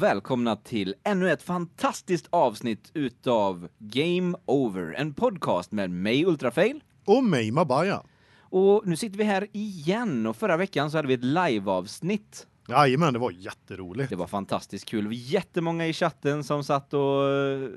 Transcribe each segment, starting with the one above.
och välkomna till ännu ett fantastiskt avsnitt utav Game Over, en podcast med mig Ultrafail och mig Mabaya. Och nu sitter vi här igen och förra veckan så hade vi ett liveavsnitt. Jajamän, det var jätteroligt. Det var fantastiskt kul. Var jättemånga i chatten som satt och eh,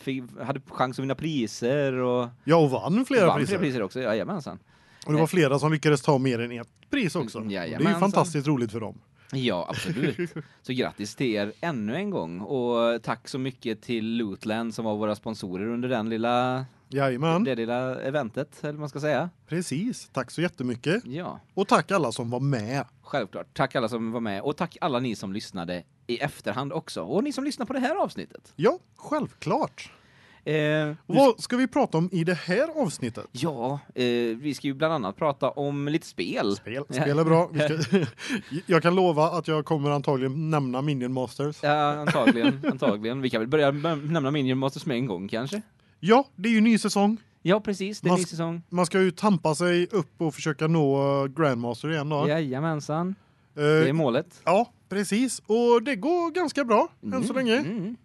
fick, hade chans att vinna priser och Ja, och vann flera vann priser. flera priser också. Jajamensan. Och det var flera som lyckades ta mer än ett pris också. Mm, det är ju jajamensan. fantastiskt roligt för dem. Ja, absolut. Så grattis till er ännu en gång och tack så mycket till Lootland som var våra sponsorer under den lilla Jajamän, det lilla eventet eller man ska säga. precis. Tack så jättemycket. Ja, Och tack alla som var med. självklart. Tack alla som var med och tack alla ni som lyssnade i efterhand också och ni som lyssnar på det här avsnittet. Ja, självklart. Eh, vad ska vi prata om i det här avsnittet? ja, eh, vi ska ju bland annat prata om lite spel. Spel, spel är bra. Ska, jag kan lova att jag kommer antagligen nämna Minion Masters. Ja, antagligen, antagligen. Vi kan väl börja nämna Minion Masters med en gång kanske. Ja, det är ju ny säsong. Ja, precis. Det är Man ny säsong. Man ska ju tampa sig upp och försöka nå eh, Grandmaster igen då. Jajamensan. Eh, Det är målet. Ja, precis. Och det går ganska bra än så länge. Mm.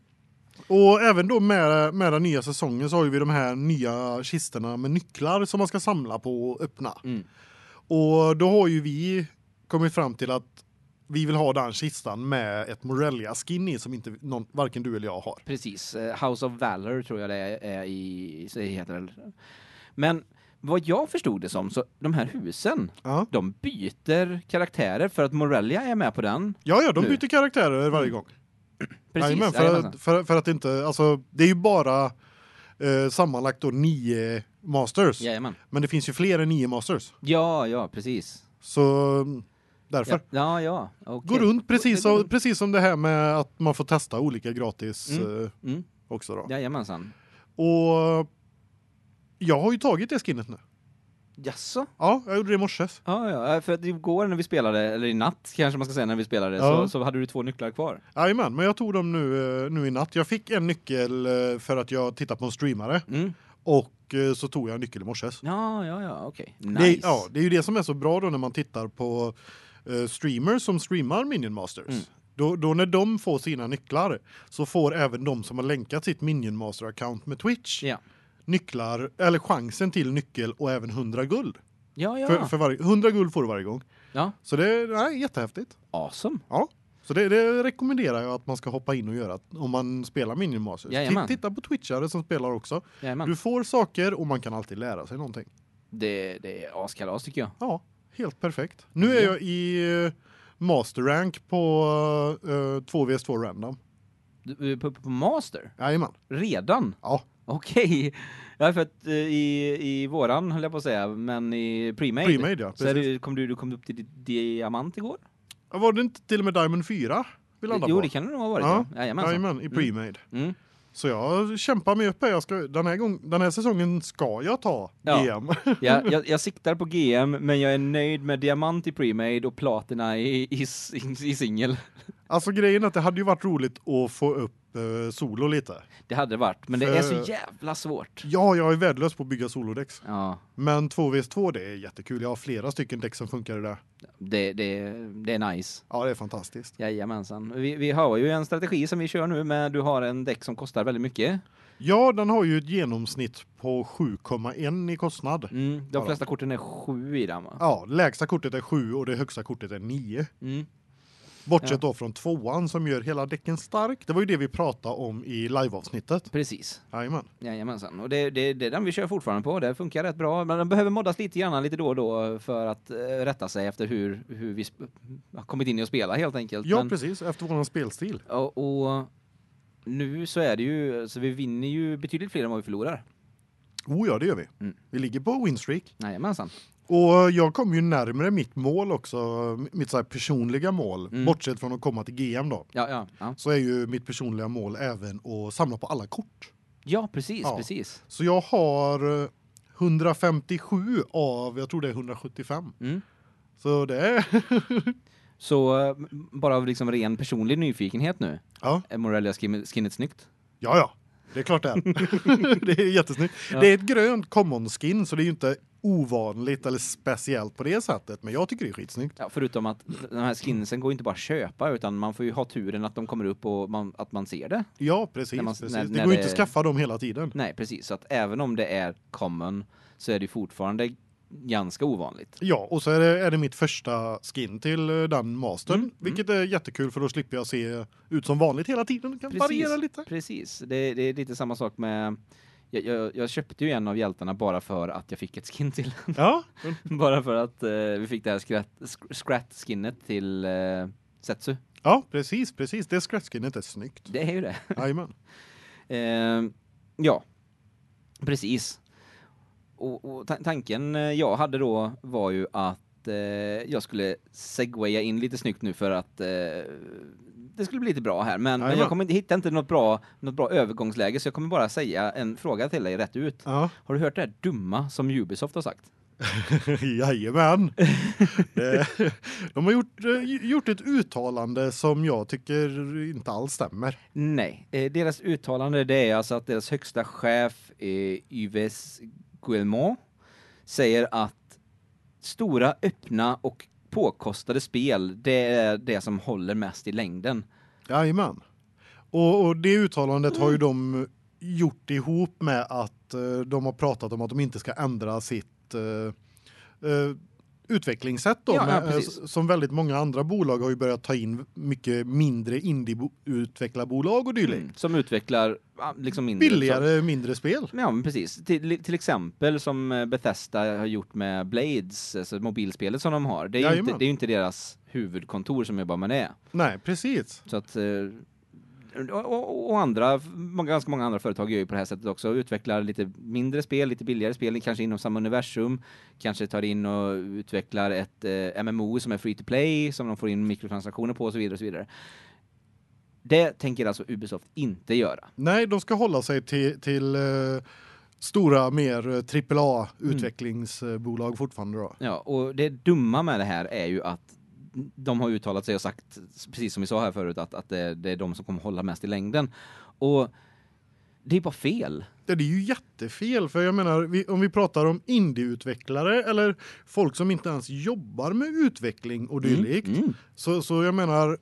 Och även då med, med den nya säsongen så har vi de här nya kistorna med nycklar som man ska samla på och öppna. Mm. Och då har ju vi kommit fram till att vi vill ha den kistan med ett Morelia skin i som inte någon, varken du eller jag har. Precis. Eh, House of Valor tror jag det är, i så heter det. Men vad jag förstod det som så de här husen, Ja, de byter karaktärer för att Morelia är med på den. ja, ja de Nu. byter karaktärer varje gång. Precis. Jajamän, för, för, för att inte alltså det är ju bara eh, sammanlagt då nio masters. Jajamän. Men det finns ju fler än nio masters. Ja, ja, precis. Så mm, därför Ja, ja, ja. okej. Gå runt precis går som, precis som det här med att man får testa olika gratis Mm. eh, Mm. också då. Jajamensan. Och jag har ju tagit det skinnet nu. Jaså? Ja, jag gjorde det i morse. Ja, ja, för igår när vi spelade, eller i natt kanske man ska säga när vi spelade, Ja. så, så hade du två nycklar kvar. Jajamän, men jag tog dem nu, eh, nu i natt. Jag fick en nyckel eh, för att jag tittade på en streamare Mm. och eh, så tog jag en nyckel i morse. Ja, ja, ja, okej. Nice. Det, ja, det är ju det som är så bra då när man tittar på streamers som streamar Minion Masters. Mm. Då, då när de får sina nycklar så får även de som har länkat sitt Minion Master account med Twitch Ja. Nycklar eller chansen till nyckel och även 100 guld. Ja, ja. För, för varje 100 guld får du varje gång. Ja. Så det är nej, jättehäftigt. Awesome. Ja. Så det, det rekommenderar jag att man ska hoppa in och göra om man spelar Minion Masters. Jajamän. Ti- Titta på Twitchare som spelar också. Jajamän. Du får saker och man kan alltid lära sig någonting. Det, det är askalas tycker jag. Ja, helt perfekt. Nu är Ja. jag i eh, master rank på uh, 2vs2 random. Du, på, på Master? Jajamän. Redan? Ja. Okej. Ja, för att eh, i, i våran höll jag på att säga, men i premade. Premade ja, Så är precis. du, kom du, du kom upp till di- diamant igår? Var det inte till och med Diamond 4 vi landade jo, på? det kan det nog ha varit. Ja. Ja. Jajamensan. Jajamän, i premade. Mm. Så jag kämpar mig upp här. Jag ska, den, här gång, den här säsongen ska jag ta Ja. GM. Ja, jag, jag siktar på GM, men jag är nöjd med diamant i premade och platina i, i, i, i singel. alltså grejen är att det hade ju varit roligt att få upp solo lite. Det hade varit, men det För- är så jävla svårt. Ja, jag är värdelös på att bygga solodäck. Ja, Men 2vs2 det är jättekul. Jag har flera stycken däck som funkar i det. det, det, det är nice. Ja, det är fantastiskt. Jajamensan. Vi, vi har ju en strategi som vi kör nu med du har en däck som kostar väldigt mycket. Ja, den har ju ett genomsnitt på 7,1 i kostnad. Mm, de flesta korten är sju i den va? Ja, lägsta kortet är 7 och det högsta kortet är 9. Mm. Bortsett Ja. då från tvåan som gör hela däcken stark. Det var ju det vi pratade om i liveavsnittet. Precis. Jajamän. Jajamensan. Och det, det, det är den vi kör fortfarande på. Det funkar rätt bra. Men den behöver moddas lite grann lite då och då för att eh, rätta sig efter hur, hur vi har kommit in i att spela helt enkelt. Ja, Men- precis. Efter våran spelstil. Och, och nu så är det ju, så vi vinner ju betydligt fler än vad vi förlorar. Oh ja, det gör vi. Mm. Vi ligger på winstreak. Jajamensan. Och jag kom ju närmare mitt mål också, mitt så här personliga mål. Mm. Bortsett från att komma till GM då. Ja, ja, ja. Så är ju mitt personliga mål även att samla på alla kort. Ja, precis, precis. Så jag har eh, 157 av, jag tror det är 175. Mm. Så det är Så eh, bara av liksom ren personlig nyfikenhet nu. ja, Är Morelia skin- skinnet snyggt? ja ja. Det är klart det är. det är jättesnyggt. Ja. Det är ett grönt common skin så det är ju inte ovanligt eller speciellt på det sättet, men jag tycker det är skitsnyggt. Ja, förutom att de här skinsen går inte bara att köpa utan man får ju ha turen att de kommer upp och man, att man ser det. Ja, precis. Man- precis. när- det när går det- inte att skaffa dem hela tiden. Nej, precis. Så att även om det är common så är det ju fortfarande ganska ovanligt. Ja, och så är det, är det mitt första skin till eh, den mastern, Mm, vilket är jättekul för då slipper jag se ut som vanligt hela tiden. Det kan Precis. variera lite. Precis. Det, det är lite samma sak med jag, jag, jag köpte ju en av hjältarna bara för att jag fick ett skin till. Ja, bara för att eh, vi fick det här skrat, sk- skrat-skinnet till eh, Setsu. ja precis, precis. Det scratch-skinnet är snyggt. Det är ju det. Jajamän. Eh, ja, precis. Och, och ta- tanken eh, jag hade då var ju att eh, jag skulle segwaya in lite snyggt nu för att eh, det skulle bli lite bra här. Men, men jag kommer inte hitta inte något bra, något bra övergångsläge så jag kommer bara säga en fråga till dig rätt ut. Ja, Har du hört det här dumma som Ubisoft har sagt? jajamän. Eh, De har gjort, eh, gjort ett uttalande som jag tycker inte alls stämmer. Nej, eh, deras uttalande det är alltså att deras högsta chef Yves Guillemot säger att stora öppna och påkostade spel det är det som håller mest i längden. Jajamän. Och, och det uttalandet har ju de gjort ihop med att eh, de har pratat om att de inte ska ändra sitt eh, eh, utvecklingssätt då, Ja, ja, med, eh, som väldigt många andra bolag har ju börjat ta in mycket mindre indie-utvecklarbolag och dylikt. Mm, som utvecklar ja, liksom mindre Billigare, mindre spel. Ja, men precis. Till, till exempel som eh, Bethesda har gjort med Blades, alltså mobilspelet som de har. Det är ju inte, det är inte deras huvudkontor som jobbar med det. Nej, precis. Så att eh, och, och, andra, ganska många andra företag gör ju på det här sättet också, utvecklar lite mindre spel, lite billigare spel, kanske inom samma universum, kanske tar in och utvecklar ett eh, MMO som är free to play, som de får in mikrotransaktioner på och så vidare och så vidare. Det tänker alltså Ubisoft inte göra. Nej, de ska hålla sig till, till eh, stora, mer eh, AAA utvecklingsbolag fortfarande då. Ja, och det dumma med det här är ju att de har uttalat sig och sagt, precis som vi sa här förut, att, att det, det är de som kommer hålla mest i längden. Och det är bara fel. Ja, det är ju jättefel för jag menar vi, om vi pratar om indieutvecklare eller folk som inte ens jobbar med utveckling och dylikt Mm. så så jag menar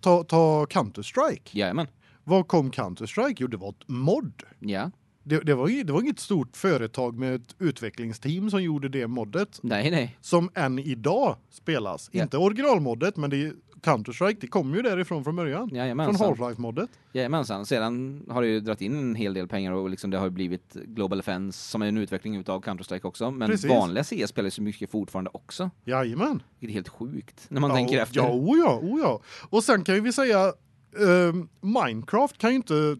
ta ta Counter Strike. Jajamän. Vad kom Counter Strike? Jo, det var ett mod. Ja. Det, det var det var inget stort företag med ett utvecklingsteam som gjorde det moddet Nej, nej. som än idag spelas. Ja. Inte originalmoddet, men det Counter Strike det kom ju därifrån från början. Från Jajamensan. Half-Life moddet. Jajamensan. Sedan har det ju dragit in en hel del pengar och liksom det har ju blivit Global Offense som är en utveckling utav Counter-Strike också. Men Precis. vanliga CS spelar ju så mycket fortfarande också. Jajamän. Det är helt sjukt när man ja, tänker efter. Ja, o ja, o ja. Och sen kan ju vi säga ehm, Minecraft kan ju inte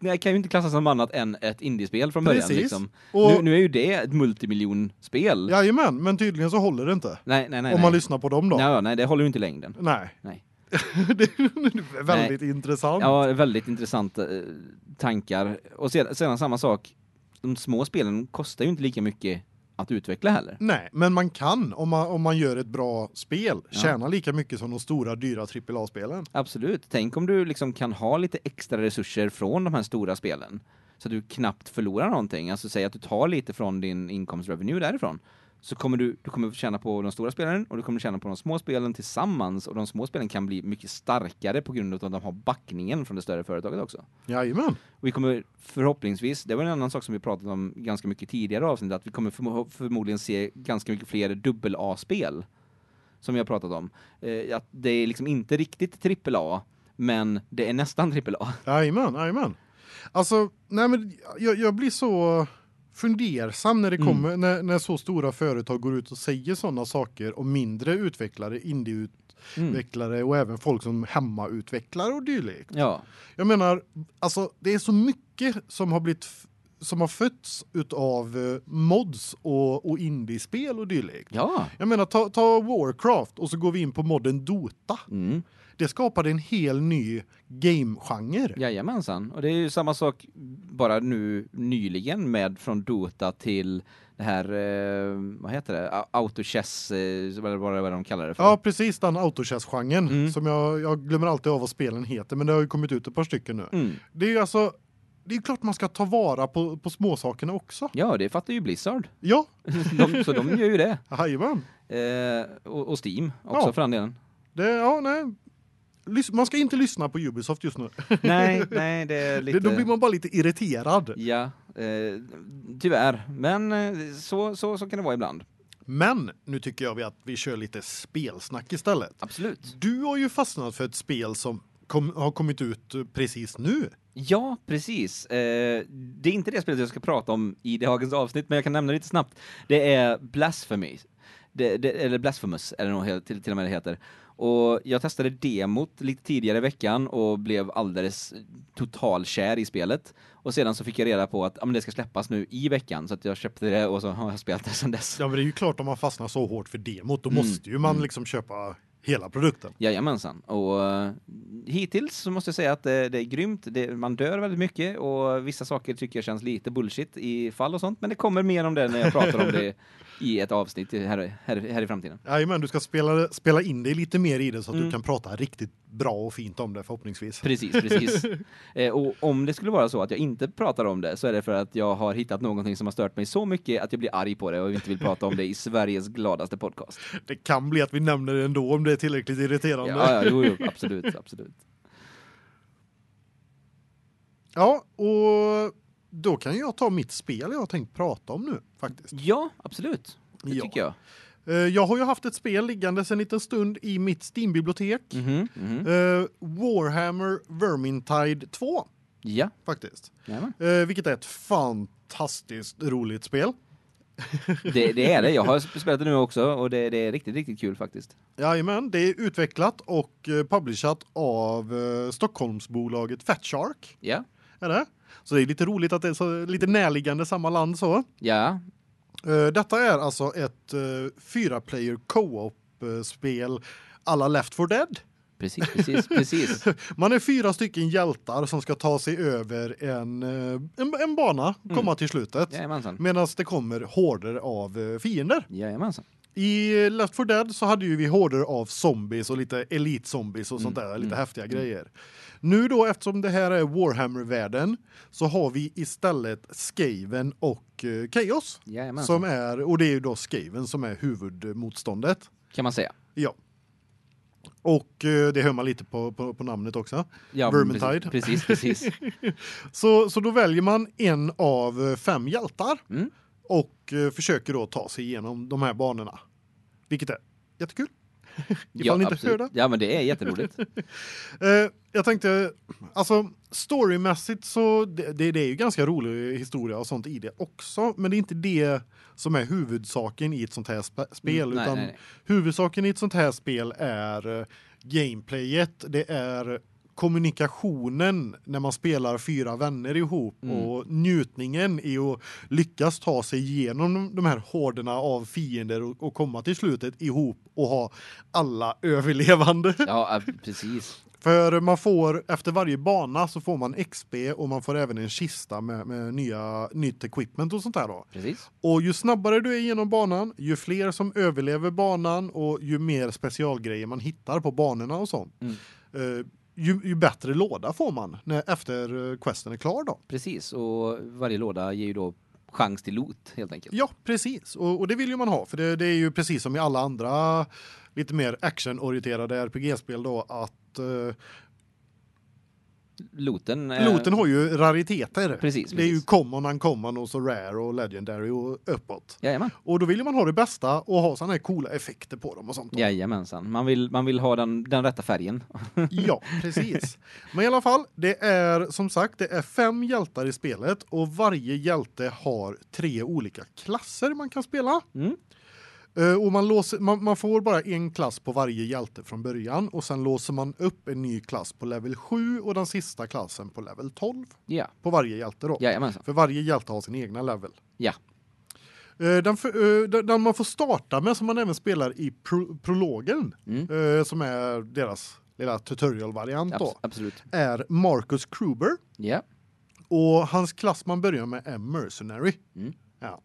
Det kan ju inte klassas som annat än ett indiespel från början. Precis. Liksom. och Nu, nu är ju det ett multimiljonspel. Jajamän, men tydligen så håller det inte. Nej, nej, nej. om man nej. lyssnar på dem då. Ja, nej, det håller ju inte längden. Nej. Nej. det är väldigt intressant. Ja, väldigt intressanta eh, tankar. Och sedan, sedan samma sak, de små spelen kostar ju inte lika mycket att utveckla heller. Nej, men man kan om man om man gör ett bra spel Ja. tjäna lika mycket som de stora dyra AAA-spelen. Absolut. Tänk om du liksom kan ha lite extra resurser från de här stora spelen så att du knappt förlorar någonting. Alltså säg att du tar lite från din inkomstrevenue därifrån. Så kommer du du kommer tjäna på de stora spelen och du kommer tjäna på de små spelen tillsammans och de små spelen kan bli mycket starkare på grund av att de har backningen från det större företaget också. Jajamän. Vi kommer förhoppningsvis, det var en annan sak som vi pratat om ganska mycket tidigare avsnitt, att vi kommer förmo förmodligen se ganska mycket fler dubbel A-spel. Som vi har pratat om. Eh, att det är liksom inte riktigt trippel A, men det är nästan trippel A. Jajamän, jajamän. Alltså, nej men jag, jag blir så fundersam när det Mm. kommer när, när så stora företag går ut och säger sådana saker om mindre utvecklare, indieutvecklare och även folk som hemmautvecklare och dylikt. Ja, Jag menar, alltså det är så mycket som har blivit som har fötts utav eh, mods och och indiespel och dylikt. ja. Jag menar ta ta Warcraft och så går vi in på modden Dota. Mm. Det skapade en hel ny game-genre. Jajamensan. Och det är ju samma sak bara nu nyligen med från Dota till det här, eh, vad heter det, autochess, eh, eller vad vad de kallar det för. Ja, precis den autochess-genren Mm. som jag jag glömmer alltid av vad spelen heter men det har ju kommit ut ett par stycken nu. Mm. Det är ju alltså det är klart man ska ta vara på på småsakerna också. Ja, det fattar ju Blizzard. Ja, De, så de gör ju det. jajamän. Eh, och, och Steam också Ja. för den delen. Det ja, nej. Man ska inte lyssna på Ubisoft just nu. Nej, nej, det är lite... Det, då blir man bara lite irriterad. Ja, eh, tyvärr. Men eh, så, så, så kan det vara ibland. Men nu tycker jag att vi kör lite spelsnack istället. Absolut. Du har ju fastnat för ett spel som kom, har kommit ut eh, precis nu. Ja, precis. Eh, det är inte det spelet jag ska prata om i dagens avsnitt, men jag kan nämna lite snabbt. Det är Blasphemy. Det, det, eller Blasphemous det nog helt, till, till och med det heter. Och jag testade demot lite tidigare i veckan och blev alldeles totalkär i spelet. Och sedan så fick jag reda på att ja, det ska släppas nu i veckan, så att jag köpte det och så har jag spelat det sedan dess. Ja, men det är ju klart om man fastnar så hårt för demot, då Mm, måste ju man mm. liksom köpa hela produkten. Jajamensan. Och uh, hittills så måste jag säga att det, det är grymt. Det, man dör väldigt mycket och vissa saker tycker jag känns lite bullshit i fall och sånt. Men det kommer mer om det när jag pratar om det i ett avsnitt här, här, här i framtiden. Jajamän, du ska spela, spela in dig lite mer i det så att Mm. du kan prata riktigt bra och fint om det förhoppningsvis. Precis, precis. eh, och om det skulle vara så att jag inte pratar om det så är det för att jag har hittat någonting som har stört mig så mycket att jag blir arg på det och inte vill prata om det i Sveriges gladaste podcast. Det kan bli att vi nämner det ändå om det är tillräckligt irriterande. Ja, ja jo, jo, absolut, absolut. Ja, och då kan jag ta mitt spel jag har tänkt prata om nu faktiskt. Ja, absolut. Det Ja. tycker jag. Eh, Jag har ju haft ett spel liggande en liten stund i mitt Steam-bibliotek. Mhm, mhm. Eh, Warhammer Vermintide 2 Ja, faktiskt. jajamän. Eh, vilket är ett fantastiskt roligt spel. Det, det är det. Jag har spelat det nu också och det, det är riktigt, riktigt kul faktiskt. Jajamän, det är utvecklat och publicerat av Stockholmsbolaget Fatshark. Ja. Det? Så det är lite roligt att det är så lite närliggande samma land så. Ja. Eh, detta är alltså ett uh, fyra player co-op eh, spel alla Left 4 Dead. Precis, precis, precis. Man är fyra stycken hjältar som ska ta sig över en eh, en, en bana, komma Mm. till slutet. Jajamensan. Medan det kommer horder av eh, fiender. Jajamensan. I eh, Left 4 Dead så hade ju vi horder av zombies och lite elite zombies och sånt Mm, där, lite mm, häftiga grejer. Nu då eftersom det här är Warhammer-världen så har vi istället Skaven och eh, Chaos Jajamensan. som är och det är ju då Skaven som är huvudmotståndet. Kan man säga. Ja. Och eh, det hör man lite på på, på namnet också. Ja, Vermintide. Precis, precis. Så så då väljer man en av eh, fem hjältar Mm. och eh, försöker då ta sig igenom de här banorna. Vilket är jättekul. Ifall Ja, inte hör det. Ja, men det är jätteroligt. Eh, jag tänkte alltså storymässigt så det, det det är ju ganska rolig historia och sånt i det också, men det är inte det som är huvudsaken i ett sånt här spe, spel Mm, nej, utan nej, nej. huvudsaken i ett sånt här spel är eh, gameplayet, det är kommunikationen när man spelar fyra vänner ihop Mm. och njutningen i att lyckas ta sig igenom de- här horderna av fiender och, och komma till slutet ihop och ha alla överlevande. Ja, precis. För man får efter varje bana så får man XP och man får även en kista med med nya nytt equipment och sånt där då. Precis. Och ju snabbare du är genom banan, ju fler som överlever banan och ju mer specialgrejer man hittar på banorna och sånt. Mm. Eh, ju, ju bättre låda får man när efter eh, questen är klar då. Precis och varje låda ger ju då chans till loot helt enkelt. Ja, precis. Och, och det vill ju man ha för det, det är ju precis som i alla andra lite mer actionorienterade RPG-spel då att eh, Looten är Looten har ju rariteter. Precis, Det är ju common, uncommon och så rare och legendary och uppåt. Jajamän. Och då vill man ha det bästa och ha såna här coola effekter på dem och sånt. Jajamensan. Man vill man vill ha den den rätta färgen. Ja, precis. Men i alla fall, det är som sagt, det är fem hjältar i spelet och varje hjälte har tre olika klasser man kan spela. Mm. Eh, och man låser man, man får bara en klass på varje hjälte från början och sen låser man upp en ny klass på level 7 och den sista klassen på level 12 Ja. på varje hjälte då. Jajamensan. För varje hjälte har sin egna level. Ja. Eh, Den, för, eh, den, man får starta med som man även spelar i pro, prologen Mm. som är deras lilla tutorial-variant Abs absolut. är Marcus Kruber Ja. och hans klass man börjar med är mercenary. Mm. Ja.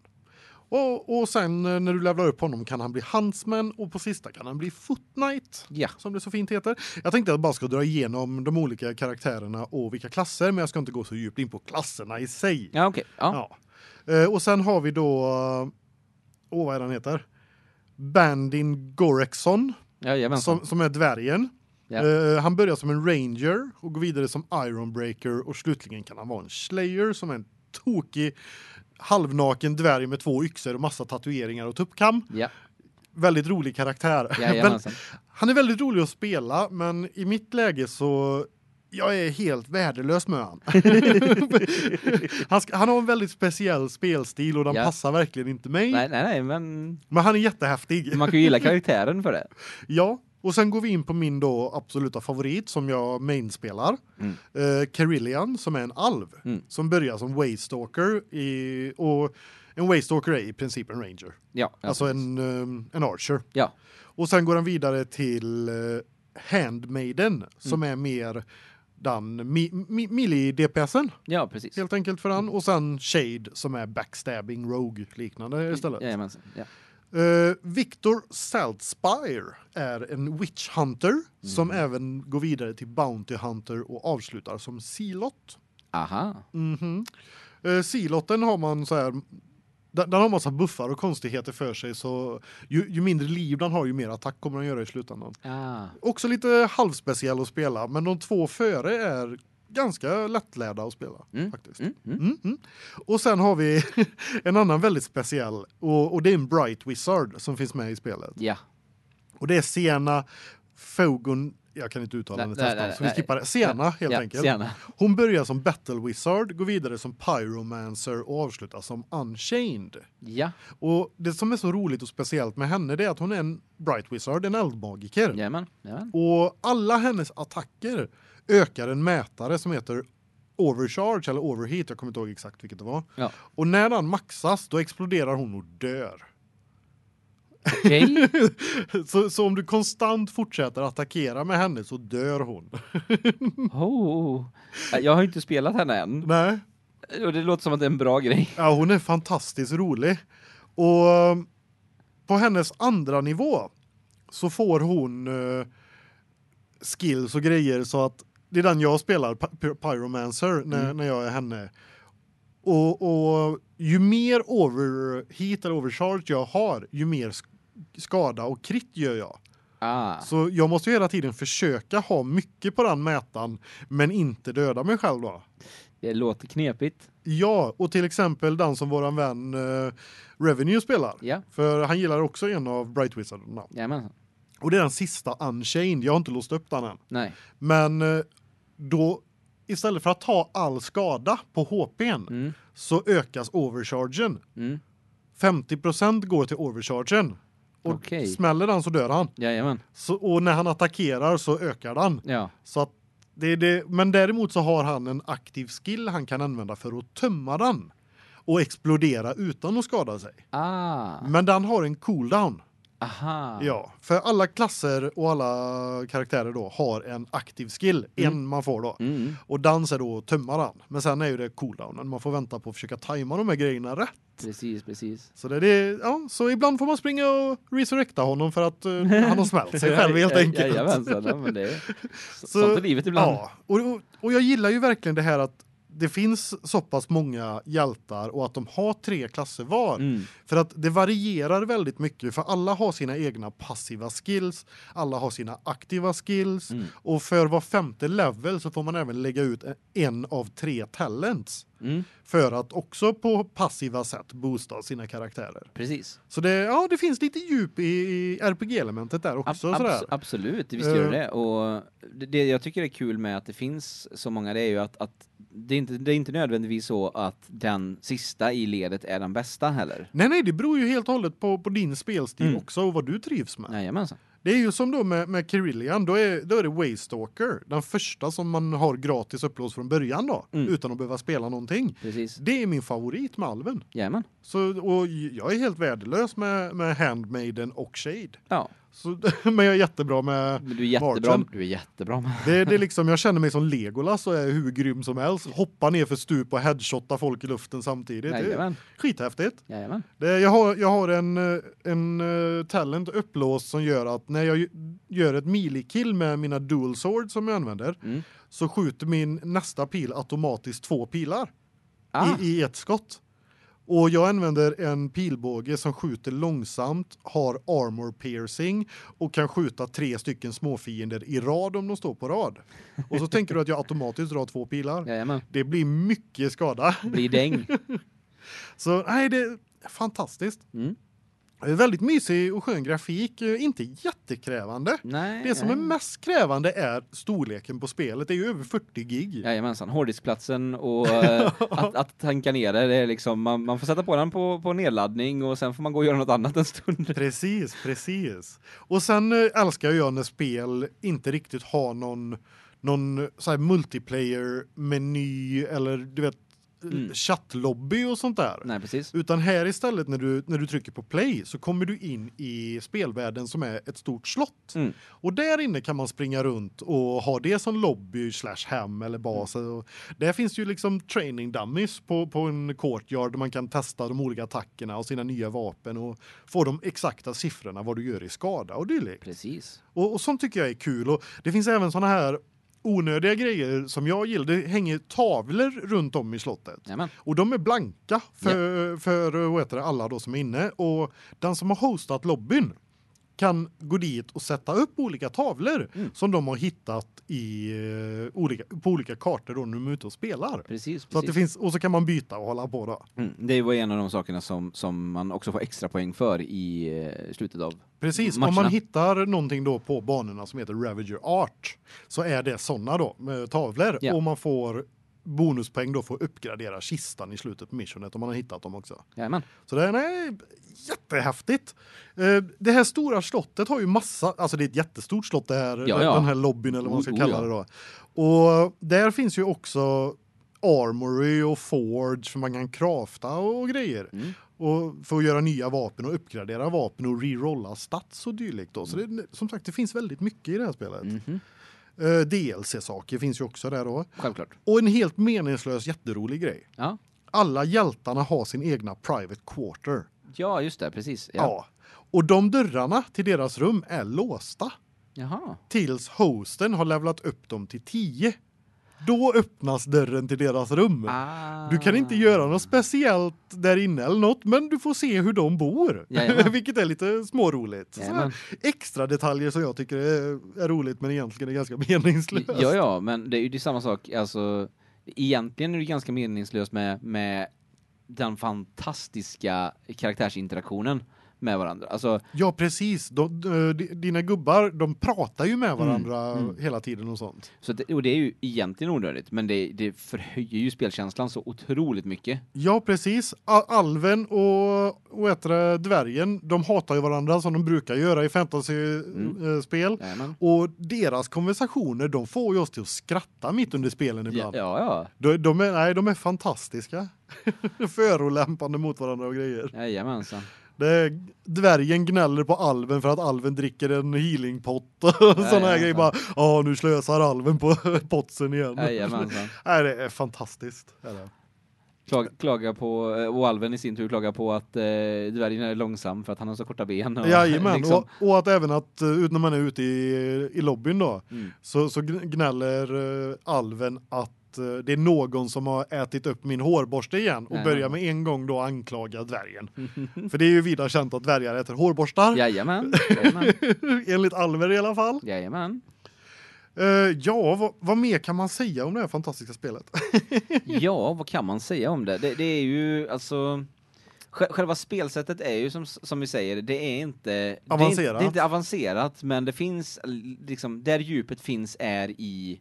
Och, och sen eh, när du levlar upp honom kan han bli Huntsman och på sista kan han bli Foot Knight. Ja. Som det så fint heter. Jag tänkte att jag bara ska dra igenom de olika karaktärerna och vilka klasser, men jag ska inte gå så djupt in på klasserna i sig. Ja, okej. Ja. Ja. Eh, och sen har vi då, eh, åh vad är den heter? Bandin Gorexon Jajamensan. som, som är dvärgen. Ja. Eh, han börjar som en ranger och går vidare som Ironbreaker och slutligen kan han vara en slayer som är en tokig halvnaken dvärg med två yxor och massa tatueringar och tuppkam. Ja. Väldigt rolig karaktär. Jajamensan. han är väldigt rolig att spela men i mitt läge så jag är helt värdelös med han. han, ska, han har en väldigt speciell spelstil och den Ja. passar verkligen inte mig. Nej, nej, nej, men Men han är jättehäftig. man kan ju gilla karaktären för det. Ja, och sen går vi in på min då absoluta favorit som jag mainspelar. Mm. Eh Carillion som är en alv Mm. som börjar som Waystalker i och en Waystalker är i princip en ranger. Ja. ja alltså en um, en archer. Ja. Och sen går han vidare till uh, Handmaiden som Mm. är mer den mi, mi, melee DPSen Ja, precis. helt enkelt för han och sen Shade som är backstabbing rogue liknande istället. Jajamensan. Ja. Uh, Victor Saltspire är en witch hunter som Mm. även går vidare till bounty hunter och avslutar som Silot. Aha. Mhm. Uh, Siloten har man så här den har massa buffar och konstigheter för sig så ju, ju mindre liv den har ju mer attack kommer den göra i slutändan. Ah. Också lite halvspeciell att spela men de två före är ganska lättlärda att spela Mm. faktiskt. Mm. Mm. Mm, mm. Och sen har vi en annan väldigt speciell och, och det är en Bright Wizard som finns med i spelet. Ja. Och det är Sena Fogun jag kan inte uttala hennes efternamn så vi skippar det. Sena helt ja, enkelt. Sena. Hon börjar som Battle Wizard, går vidare som Pyromancer och avslutar som Unchained. Ja. Och det som är så roligt och speciellt med henne det är att hon är en Bright Wizard, en eldmagiker. Jajamän. Jajamän. Och alla hennes attacker ökar en mätare som heter overcharge eller overheat, jag kommer inte ihåg exakt vilket det var. Ja. Och när den maxas då exploderar hon och dör. Okej. så, så om du konstant fortsätter attackera med henne så dör hon. Oh. Jag har inte spelat henne än. Nej. Och det låter som att det är en bra grej. Ja, hon är fantastiskt rolig. Och um, på hennes andra nivå så får hon uh, skills och grejer så att det är den jag spelar Py- Pyromancer när Mm. när jag är henne. Och och ju mer overheat eller overcharge jag har, ju mer sk- skada och krit gör jag. Ah. Så jag måste ju hela tiden försöka ha mycket på den mätaren men inte döda mig själv då. Det låter knepigt. Ja, och till exempel den som våran vän uh, Revenue spelar. Ja. För han gillar också en av Bright Wizarderna. Jajamän. Och det är den sista Unchained. Jag har inte låst upp den än. Nej. Men eh, då istället för att ta all skada på HP:n Mm. så ökas overchargen. Mm. 50% går till overchargen. Och Okej. smäller den så dör han. Jajamän. Så och när han attackerar så ökar den. Ja. Så att det är det men däremot så har han en aktiv skill han kan använda för att tömma den och explodera utan att skada sig. Ah. Men den har en cooldown. Aha. Ja, för alla klasser och alla karaktärer då har en aktiv skill, Mm. en man får då. Mm. Och dans är då tömma den. Men sen är ju det cooldownen. Man får vänta på att försöka tajma de här grejerna rätt. Precis, precis. Så det det, ja, så ibland får man springa och resurrecta honom för att uh, han har smält sig själv helt enkelt. Jajamensan, ja, men det är Så- sånt är livet ibland. Ja, och, och jag gillar ju verkligen det här att det finns så pass många hjältar och att de har tre klasser var. Mm. För att det varierar väldigt mycket för alla har sina egna passiva skills, alla har sina aktiva skills Mm. och för var femte level så får man även lägga ut en av tre talents Mm. för att också på passiva sätt boosta sina karaktärer. Precis. Så det ja, det finns lite djup i, i RPG-elementet där också Ab- abs- absolut, visst gör det Eh. det. Och det, det jag tycker är kul med att det finns så många det är ju att, att det, är inte, det är inte nödvändigtvis så att den sista i ledet är den bästa heller. Nej nej, det beror ju helt och hållet på på din spelstil Mm. också och vad du trivs med. Jajamensan. Det är ju som då med med Carillion, då är då är det Waystalker, den första som man har gratis upplås från början då Mm. utan att behöva spela någonting. Precis. Det är min favorit med alven. Jajamän. Så och jag är helt värdelös med med Handmaiden och Shade. Ja. Så, men jag är jättebra med Men du är jättebra, Marchen. du är jättebra med. det, det är liksom jag känner mig som Legolas och är hur grym som helst. Hoppa ner för stup och headshotta folk i luften samtidigt. Det är Jajamän. skithäftigt. Jajamän. Det, jag har jag har en eh, en uh, talent upplåst som gör att när jag gör ett melee kill med mina dual swords som jag använder Mm. så skjuter min nästa pil automatiskt två pilar Ah, i, i ett skott. Och jag använder en pilbåge som skjuter långsamt, har armor piercing och kan skjuta tre stycken småfiender i rad om de står på rad. Och så tänker du att jag automatiskt drar två pilar. jajamän. Det blir mycket skada. Blir däng. Så nej, det är fantastiskt. Mm. Är väldigt mysig och skön grafik, eh, inte jättekrävande. Nej. Det som är nej. mest krävande är storleken på spelet. Det är ju över 40 gig. Jajamensan, hårddiskplatsen och eh, att, att tanka ner det, det är liksom, man, man får sätta på den på, på nedladdning och sen får man gå och göra något annat en stund. Precis, precis. Och sen eh, älskar jag när spel inte riktigt har någon någon så multiplayer meny eller du vet Mm. chattlobby och sånt där. Nej, precis. Utan här istället när du när du trycker på play så kommer du in i spelvärlden som är ett stort slott. Mm. Och där inne kan man springa runt och ha det som lobby slash hem eller bas. Och där finns ju liksom training dummies på på en courtyard där man kan testa de olika attackerna och sina nya vapen och få de exakta siffrorna vad du gör i skada och dylikt. Precis. Och, och sånt tycker jag är kul och det finns även såna här onödiga grejer som jag gillar. Det hänger tavlor runt om i slottet. Jajamän. Och de är blanka för för vad heter det, alla då som är inne och den som har hostat lobbyn kan gå dit och sätta upp olika tavlor Mm. som de har hittat i eh, olika på olika kartor då när de är ute och spelar. Precis, Så att det finns och så kan man byta och hålla på då. Mm, det var en av de sakerna som som man också får extra poäng för i eh, slutet av. Precis, om Matcherna. man hittar någonting då på banorna som heter Ravager Art så är det såna då med tavlor Ja. och man får bonuspoäng då för att uppgradera kistan i slutet på missionet om man har hittat dem också. Jajamän. Så det är jättehäftigt. Eh, Det här stora slottet har ju massa, alltså det är ett jättestort slott det här, Ja, ja. den här lobbyn eller vad man ska Oh, kalla ja. det då. Och där finns ju också armory och forge för man kan crafta och grejer. Mm. Och för att göra nya vapen och uppgradera vapen och rerolla stats och dylikt då. Så det, som sagt det finns väldigt mycket i det här spelet. Mhm. Eh, DLC-saker finns ju också där då. Självklart. Och en helt meningslös jätterolig grej. Ja. Alla hjältarna har sin egna private quarter. Ja, just det, precis. Ja. Ja. Och de dörrarna till deras rum är låsta Jaha. tills hosten har levlat upp dem till 10. Då öppnas dörren till deras rum. Ah. Du kan inte göra något speciellt där inne eller något, men du får se hur de bor. Jajamän. Vilket är lite småroligt. Så extra detaljer som jag tycker är, är roligt men egentligen är ganska meningslöst. Ja, ja, men det är ju det samma sak. Alltså, egentligen är det ganska meningslöst med, med den fantastiska karaktärsinteraktionen med varandra. Alltså, Ja, precis. De, de, dina gubbar, de pratar ju med varandra mm. hela tiden och sånt. så det, och det är ju egentligen onödigt, men det, det förhöjer ju spelkänslan så otroligt mycket. Ja, precis. Alven och heter det, dvärgen, de hatar ju varandra som de brukar göra i fantasyspel. Jajamän. Och deras konversationer, de får ju oss till att skratta mitt under spelen ibland. ja, ja. De, de är nej, de är fantastiska. Förolämpande mot varandra och grejer. Jajamensan. Det är, dvärgen gnäller på alven för att alven dricker en healingpott och såna här grejer bara. Ja, nu slösar alven på potsen igen. Jajamensan. Nej, det är fantastiskt. Är det. Klag, klaga på, eh, och Alven i sin tur klagar på att eh, dvärgen är långsam för att han har så korta ben. Och, Jajamän, liksom. och, och att även att uh, när man är ute i, i lobbyn då Mm. så, så gn- gnäller uh, alven att det är någon som har ätit upp min hårborste igen och Ja. börjar med en gång då anklaga dvärgen. För det är ju vida känt att dvärgar äter hårborstar. Jajamän. Jajamän. Enligt alver i alla fall. Jajamän. Uh, ja, vad, vad mer kan man säga om det här fantastiska spelet? Ja, vad kan man säga om det? Det, det är ju alltså sj- Själva spelsättet är ju som som vi säger, det är inte Det är, inte- Avancerat. det är inte avancerat, men det finns liksom där djupet finns är i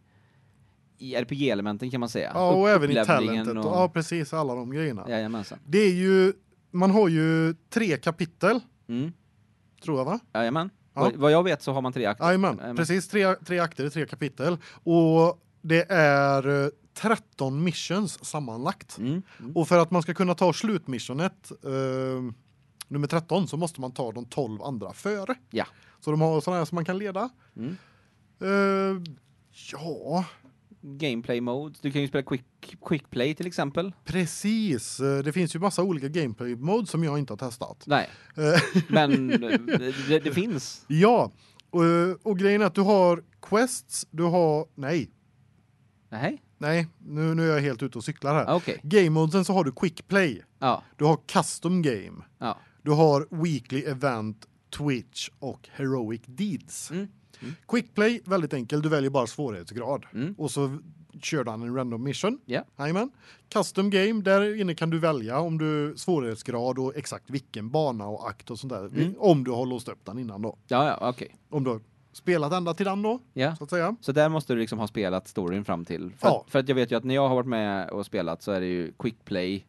i RPG-elementen kan man säga. Ja, och även i talentet. och- Ja, precis alla de grejerna. Jajamensan. Det är ju man har ju tre kapitel, Mm. tror jag va? Jajamän. Ja. Vad, vad jag vet så har man tre akter. Jajamän, precis tre, tre akter, tre kapitel och det är eh, 13 missions sammanlagt. Mm. Mm. Och för att man ska kunna ta slutmissionet eh, nummer 13 så måste man ta de 12 andra före. Ja. Så de har sådana här som man kan leda. Mm. Eh, ja, Gameplay modes. Du kan ju spela quick quick play till exempel. precis. Eh, Det finns ju massa olika gameplay modes som jag inte har testat. Nej, Eh, men det, det finns. ja, och, och grejen är att du har quests, du har nej, Nej. nej, nu nu är jag helt ute och cyklar här. Ah, Okej. Game modesen så har du quick play. Ja. Du har custom game. Ja. Du har weekly event, Twitch och heroic deeds. Mm. Mm. Quick play väldigt enkel, du väljer bara svårighetsgrad Mm. och så kör du en random mission. Ja. Jajamän. Custom game där inne kan du välja om du svårighetsgrad och exakt vilken bana och akt och sånt där Mm. om du har låst upp den innan då. Ja, ja, okej. Om du har spelat ända till den då Ja. så att säga. Så där måste du liksom ha spelat storyn fram till. För, Ja. att, för att jag vet ju att när jag har varit med och spelat så är det ju quick play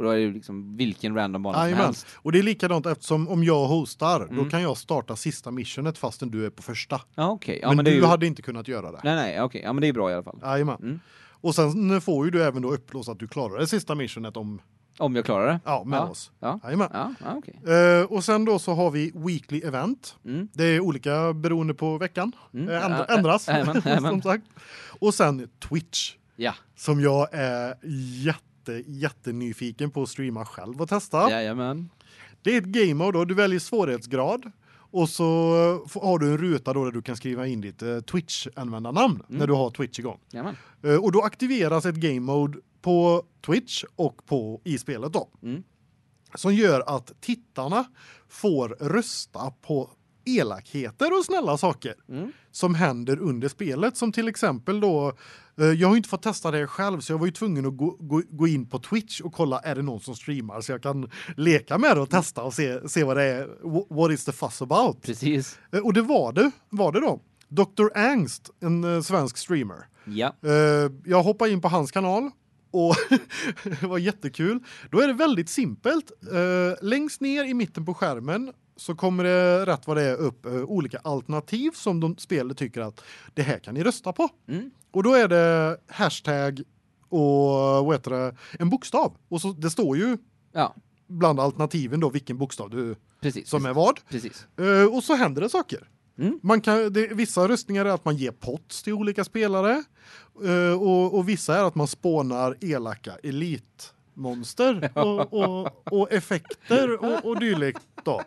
och då är det liksom vilken random bana som helst. Och det är likadant eftersom om jag hostar då Mm. kan jag starta sista missionet fastän du är på första. Ja, okej. Ja, men, men, du ju... hade inte kunnat göra det. Nej, nej, okej. Ja, men det är bra i alla fall. Jajamän. Mm. Och sen får ju du även då upplåst att du klarar det sista missionet om Om jag klarar det. ja med Ja. oss. Ja. Jajamän. Ja, ja okej. Eh, och sen då så har vi weekly event. Mm. Det är olika beroende på veckan. Mm. Eh, ändra, Ja, ändras jajamän, jajamän. som sagt. Och sen Twitch Ja. som jag är jätte jättenyfiken på att streama själv och testa. Jajamän. Det är ett game mode då du väljer svårighetsgrad och så har du en ruta då där du kan skriva in ditt eh, Twitch användarnamn Mm. när du har Twitch igång. Jajamän. Eh, och då aktiveras ett game mode på Twitch och på i spelet då. Mm. Som gör att tittarna får rösta på elakheter och snälla saker Mm. som händer under spelet som till exempel då jag har inte fått testa det själv så jag var ju tvungen att gå, gå, gå in på Twitch och kolla är det någon som streamar så jag kan leka med det och testa och se se vad det är wh- what is the fuss about. Precis. Eh, Och det var det var det då. Dr. Angst, en eh, svensk streamer. Ja. Eh, jag hoppade in på hans kanal och det var jättekul. Då är det väldigt simpelt. Eh, längst ner i mitten på skärmen så kommer det rätt vad det är upp eh, olika alternativ som de spelet tycker att det här kan ni rösta på. Mm. Och då är det hashtag och vad heter det en bokstav och så det står ju Ja. bland alternativen då vilken bokstav du Precis. som är vad. Precis. Eh, och så händer det saker. Mm. Man kan det, vissa röstningar är att man ger pots till olika spelare. Eh, och, och vissa är att man spånar elaka elitmonster och, och, och effekter och, och dylikt då.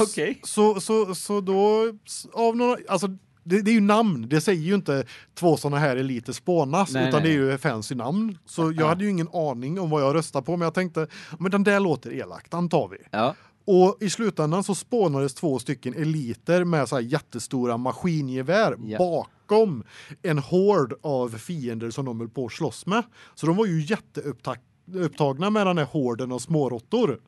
Okej. Så så så då av några alltså det, det är ju namn. Det säger ju inte två såna här eliter spånas Nej, utan nej. det är ju fancy namn. Så jag Ja. hade ju ingen aning om vad jag röstade på men jag tänkte men den där låter elakt, den tar vi. Ja. Och i slutändan så spånades två stycken eliter med så jättestora maskingevär Ja. bakom en hord av fiender som de höll på att slåss med. Så de var ju jätteupptagna med den här horden av småråttor.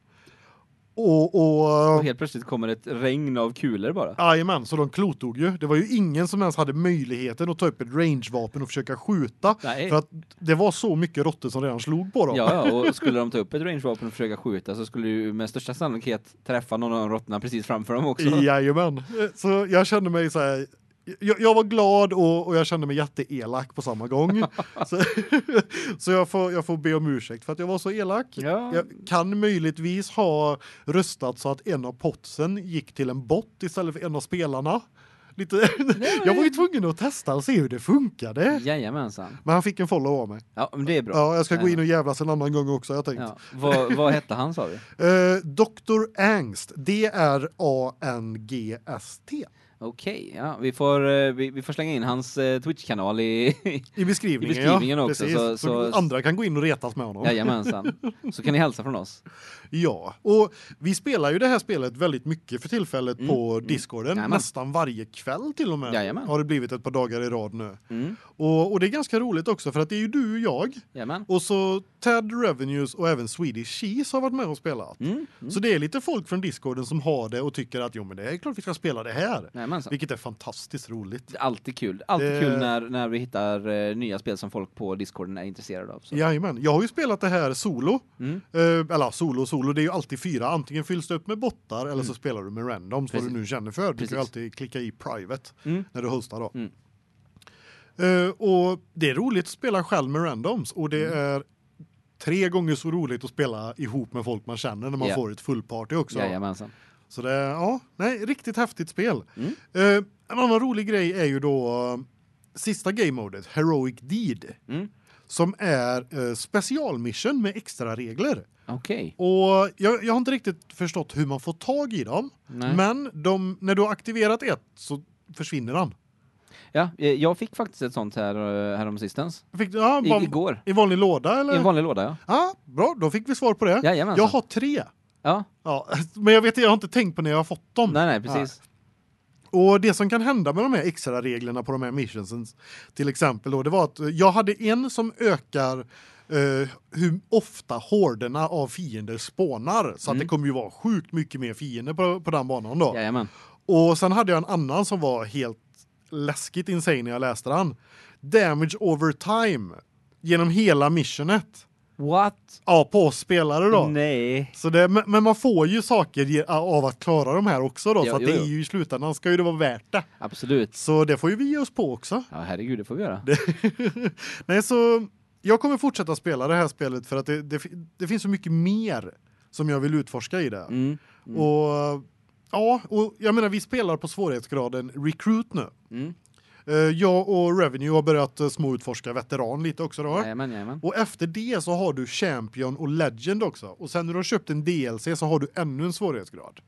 Och och Och helt plötsligt kommer ett regn av kulor bara. Jajamän, så de klotog ju. Det var ju ingen som ens hade möjligheten att ta upp ett rangevapen och försöka skjuta. Nej. För att det var så mycket råttor som redan slog på dem. Ja, ja, och skulle de ta upp ett rangevapen och försöka skjuta så skulle du med största sannolikhet träffa någon av råttorna precis framför dem också. Jajamän. Så jag kände mig så här jag, jag var glad och, och jag kände mig jätteelak på samma gång. så, så jag får jag får be om ursäkt för att jag var så elak. Ja. Jag kan möjligtvis ha röstat så att en av potsen gick till en bot istället för en av spelarna. Lite Jag var ju tvungen att testa och se hur det funkade. Jajamensan. Men han fick en follow av mig. Ja, men det är bra. Ja, jag ska gå in och jävlas en annan gång också, jag tänkt. Ja. Vad, vad hette han sa vi? Eh, Dr. Angst, D R A N G S T. Okej, ja, vi får eh, vi, vi får slänga in hans eh, Twitch-kanal i I beskrivningen, I beskrivningen ja. också, så- Så, så- andra kan gå in och retas med honom. Jajamensan. Så kan ni hälsa från oss. Ja, och vi spelar ju det här spelet väldigt mycket för tillfället Mm, på mm. Discorden, Jajamän. nästan varje kväll till och med. Jajamän. Har det blivit ett par dagar i rad nu. Mm. Och, och det är ganska roligt också för att det är ju du och jag Jajamän. och så Ted Revenues och även Swedish Cheese har varit med och spelat. Mm. Mm. Så det är lite folk från Discorden som har det och tycker att jo men det är klart vi ska spela det här. Jajamensan. Vilket är fantastiskt roligt. Alltid kul. Alltid Det- kul när när vi hittar eh, nya spel som folk på Discorden är intresserade av. Så. Jajamän. Jag har ju spelat det här solo. Mm. Eh, eller solo solo, det är ju alltid fyra. Antingen fylls det upp med bottar eller så spelar du med randoms vad du Mm. Precis. nu känner för. Du Precis. kan ju alltid klicka i private Mm. när du hostar då. Mm. Eh, och det är roligt att spela själv med randoms och det Mm. är tre gånger så roligt att spela ihop med folk man känner när man Ja. får ett fullparty också. Jajamensan. Så det ja, nej, riktigt häftigt spel. Mm. Eh, en annan rolig grej är ju då eh, sista game modet, Heroic Deed, Mm. Som är eh, specialmission med extra regler. Okej. Och jag, jag har inte riktigt förstått hur man får tag i dem, Nej. men de när du har aktiverat ett så försvinner han. Ja, eh, jag fick faktiskt ett sånt här eh, häromsistens. Fick, ja, I, igår. I vanlig låda eller? I en vanlig låda, ja. Ja, bra, då fick vi svar på det. Jajamensan. Jag har tre. Ja, Ja, men jag vet jag har inte tänkt på när jag har fått dem. nej nej, precis. Och det som kan hända med de här extra reglerna på de här missionsen till exempel då det var att jag hade en som ökar eh, hur ofta horderna av fiender spånar så att Mm. det kommer ju vara sjukt mycket mer fiender på på den banan då. Jajamän. Och sen hade jag en annan som var helt läskigt insane när jag läste den. Damage over time genom hela missionet. What? Ja, på oss spelare då. Nej. Så det, men man får ju saker av att klara de här också då Jo, så jo, det är ju i slutändan ska ju det vara värt det. Absolut. Så det får ju vi ge oss på också. Ja, herregud, det får vi göra. Nej, så jag kommer fortsätta spela det här spelet för att det, det, det finns så mycket mer som jag vill utforska i det. Mm. Mm. Och ja, och jag menar vi spelar på svårighetsgraden recruit nu. Mm. Eh, Jag och Revenue har börjat eh, småutforska veteran lite också då. Jajamän, jajamän. Och efter det så har du Champion och Legend också. Och sen när du har köpt en DLC så har du ännu en svårighetsgrad.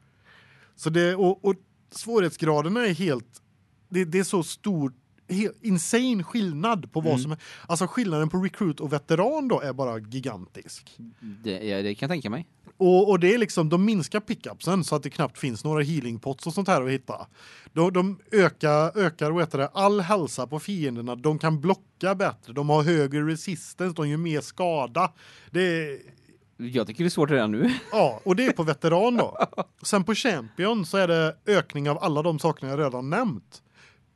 Så det och, och svårighetsgraderna är helt det, det är så stor insane skillnad på vad Mm. som är alltså skillnaden på recruit och veteran då är bara gigantisk. Det, ja, det kan jag tänka mig. Och, och det är liksom de minskar pickupsen så att det knappt finns några healing pots och sånt här att hitta. De, de ökar ökar vad heter det, all hälsa på fienderna. De kan blocka bättre. De har högre resistance, de gör mer skada. Det Jag tycker det är svårt redan nu. ja, och det är på veteran då. Sen på champion så är det ökning av alla de sakerna jag redan nämnt.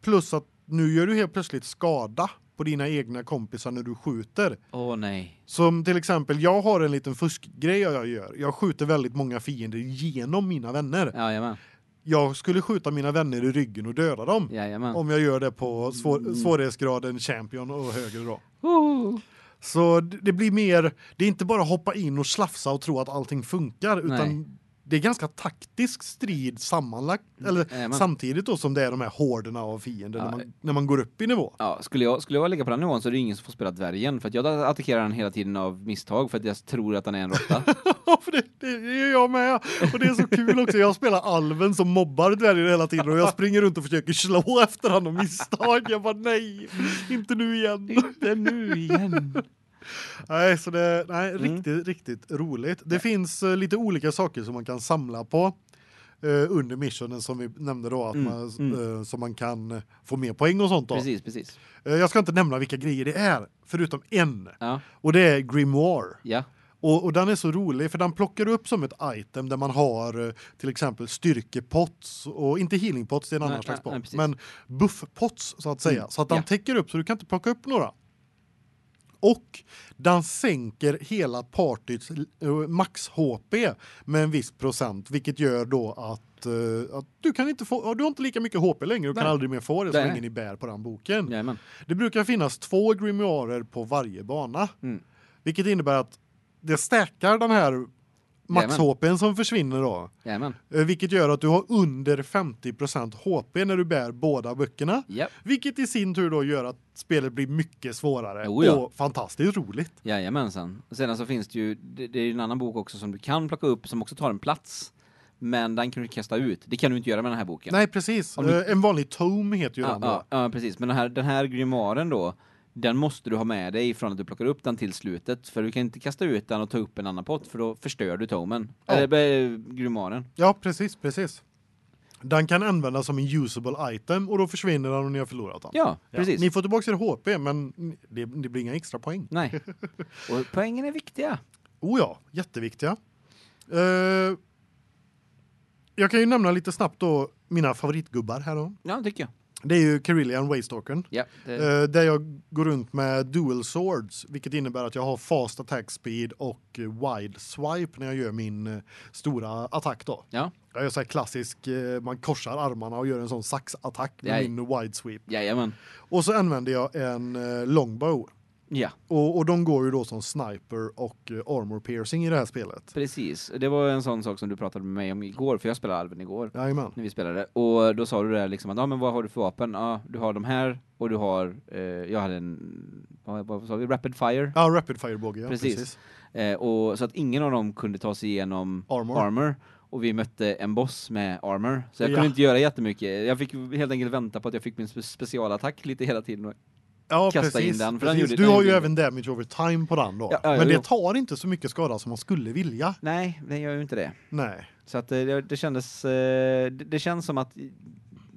Plus att nu gör du helt plötsligt skada på dina egna kompisar när du skjuter. Åh nej. Som till exempel jag har en liten fuskgrej jag gör. Jag skjuter väldigt många fiender genom mina vänner. Jajamän. Jag skulle skjuta mina vänner i ryggen och döda dem. Jajamän. Om jag gör det på svår, svårighetsgraden champion och högre då. Oh. Så det blir mer det är inte bara hoppa in och slafsa och tro att allting funkar utan det är ganska taktisk strid sammanlagt eller Jajamän. samtidigt då som det är de här horderna av fiender Ja. när man när man går upp i nivå. Ja, skulle jag skulle jag ligga på den nivån så är det ingen som får spela dvärgen för jag attackerar den hela tiden av misstag för att jag tror att den är en råtta. Ja, för det, det gör jag med. Och det är så kul också. Jag spelar alven som mobbar dvärgar hela tiden och jag springer runt och försöker slå efter honom misstag. Jag bara nej, inte nu igen. Inte nu igen. Nej, så det nej, Mm. riktigt riktigt roligt. Det finns eh, lite olika saker som man kan samla på eh, under missionen som vi nämnde då att Mm, man mm. eh, som man kan få mer poäng och sånt då. Precis, precis. Jag ska inte nämna vilka grejer det är förutom en Ja. och det är Grimoire. Ja. Och, och den är så rolig för den plockar upp som ett item där man har till exempel styrkepots och inte healingpots det är en Nej, annan slags nej, nej, pot precis. men buffpots så att säga Mm, så att den ja. täcker upp så du kan inte plocka upp några. Och den sänker hela partyts eh, max HP med en viss procent vilket gör då att, eh, att du kan inte få du har inte lika mycket HP längre och kan Nej. aldrig mer få det så länge nej. ni bär på den boken. Jajamän. Det brukar finnas två grimoirer på varje bana. Mm. Vilket innebär att det stackar den här max HP som försvinner då. Jajamän. Eh, Vilket gör att du har under 50% HP när du bär båda böckerna. Japp. Vilket i sin tur då gör att spelet blir mycket svårare Jo, och fantastiskt roligt. Jajamensan. Sedan så finns det ju det, är ju en annan bok också som du kan plocka upp som också tar en plats. Men den kan du kasta ut. Det kan du inte göra med den här boken. Nej, precis. Du- Eh, En vanlig tome heter ju Ja, den då. ja, ja, precis. Men den här den här grimoaren då den måste du ha med dig från att du plockar upp den till slutet för du kan inte kasta ut den och ta upp en annan pott för då förstör du tomen. Ja. Eller eh, grimoaren. Ja, precis, precis. Den kan användas som en usable item och då försvinner den om ni har förlorat den. Ja, Ja, precis. Ni får tillbaka er HP men det, det blir inga extra poäng. Nej. Och poängen är viktiga. Oh ja, jätteviktiga. Eh, jag kan ju nämna lite snabbt då mina favoritgubbar här då. Ja, tycker jag. Det är ju Carillion Waystalkern. Ja, det, Eh, där jag går runt med dual swords, vilket innebär att jag har fast attack speed och wide swipe när jag gör min eh, stora attack då. ja. Jag gör så här klassisk eh, man korsar armarna och gör en sån saxattack med Ja. min wide sweep. Jajamän. Och så använder jag en longbow Ja, Och, och de går ju då som sniper och eh, armor piercing i det här spelet. precis. Det var en sån sak som du pratade med mig om igår för jag spelade Alven igår. Jajamän. när vi spelade och då sa du där liksom att ja men vad har du för vapen? Ja, du har de här och du har eh, jag hade en vad, vad sa vi rapid fire. Ja, rapid firebåge, ja, Precis. precis. Eh, och så att ingen av dem kunde ta sig igenom Armor. armor och vi mötte en boss med armor. Så jag Ja. kunde inte göra jättemycket. Jag fick helt enkelt vänta på att jag fick min spe- specialattack lite hela tiden. Ja, Kasta in precis. den, för den gjorde- du har ju även damage over time på den då. Ja, ja, Men jo. det tar inte så mycket skada som man skulle vilja. Nej, det gör ju inte det. Nej. Så att eh, det, det kändes eh, det, det känns som att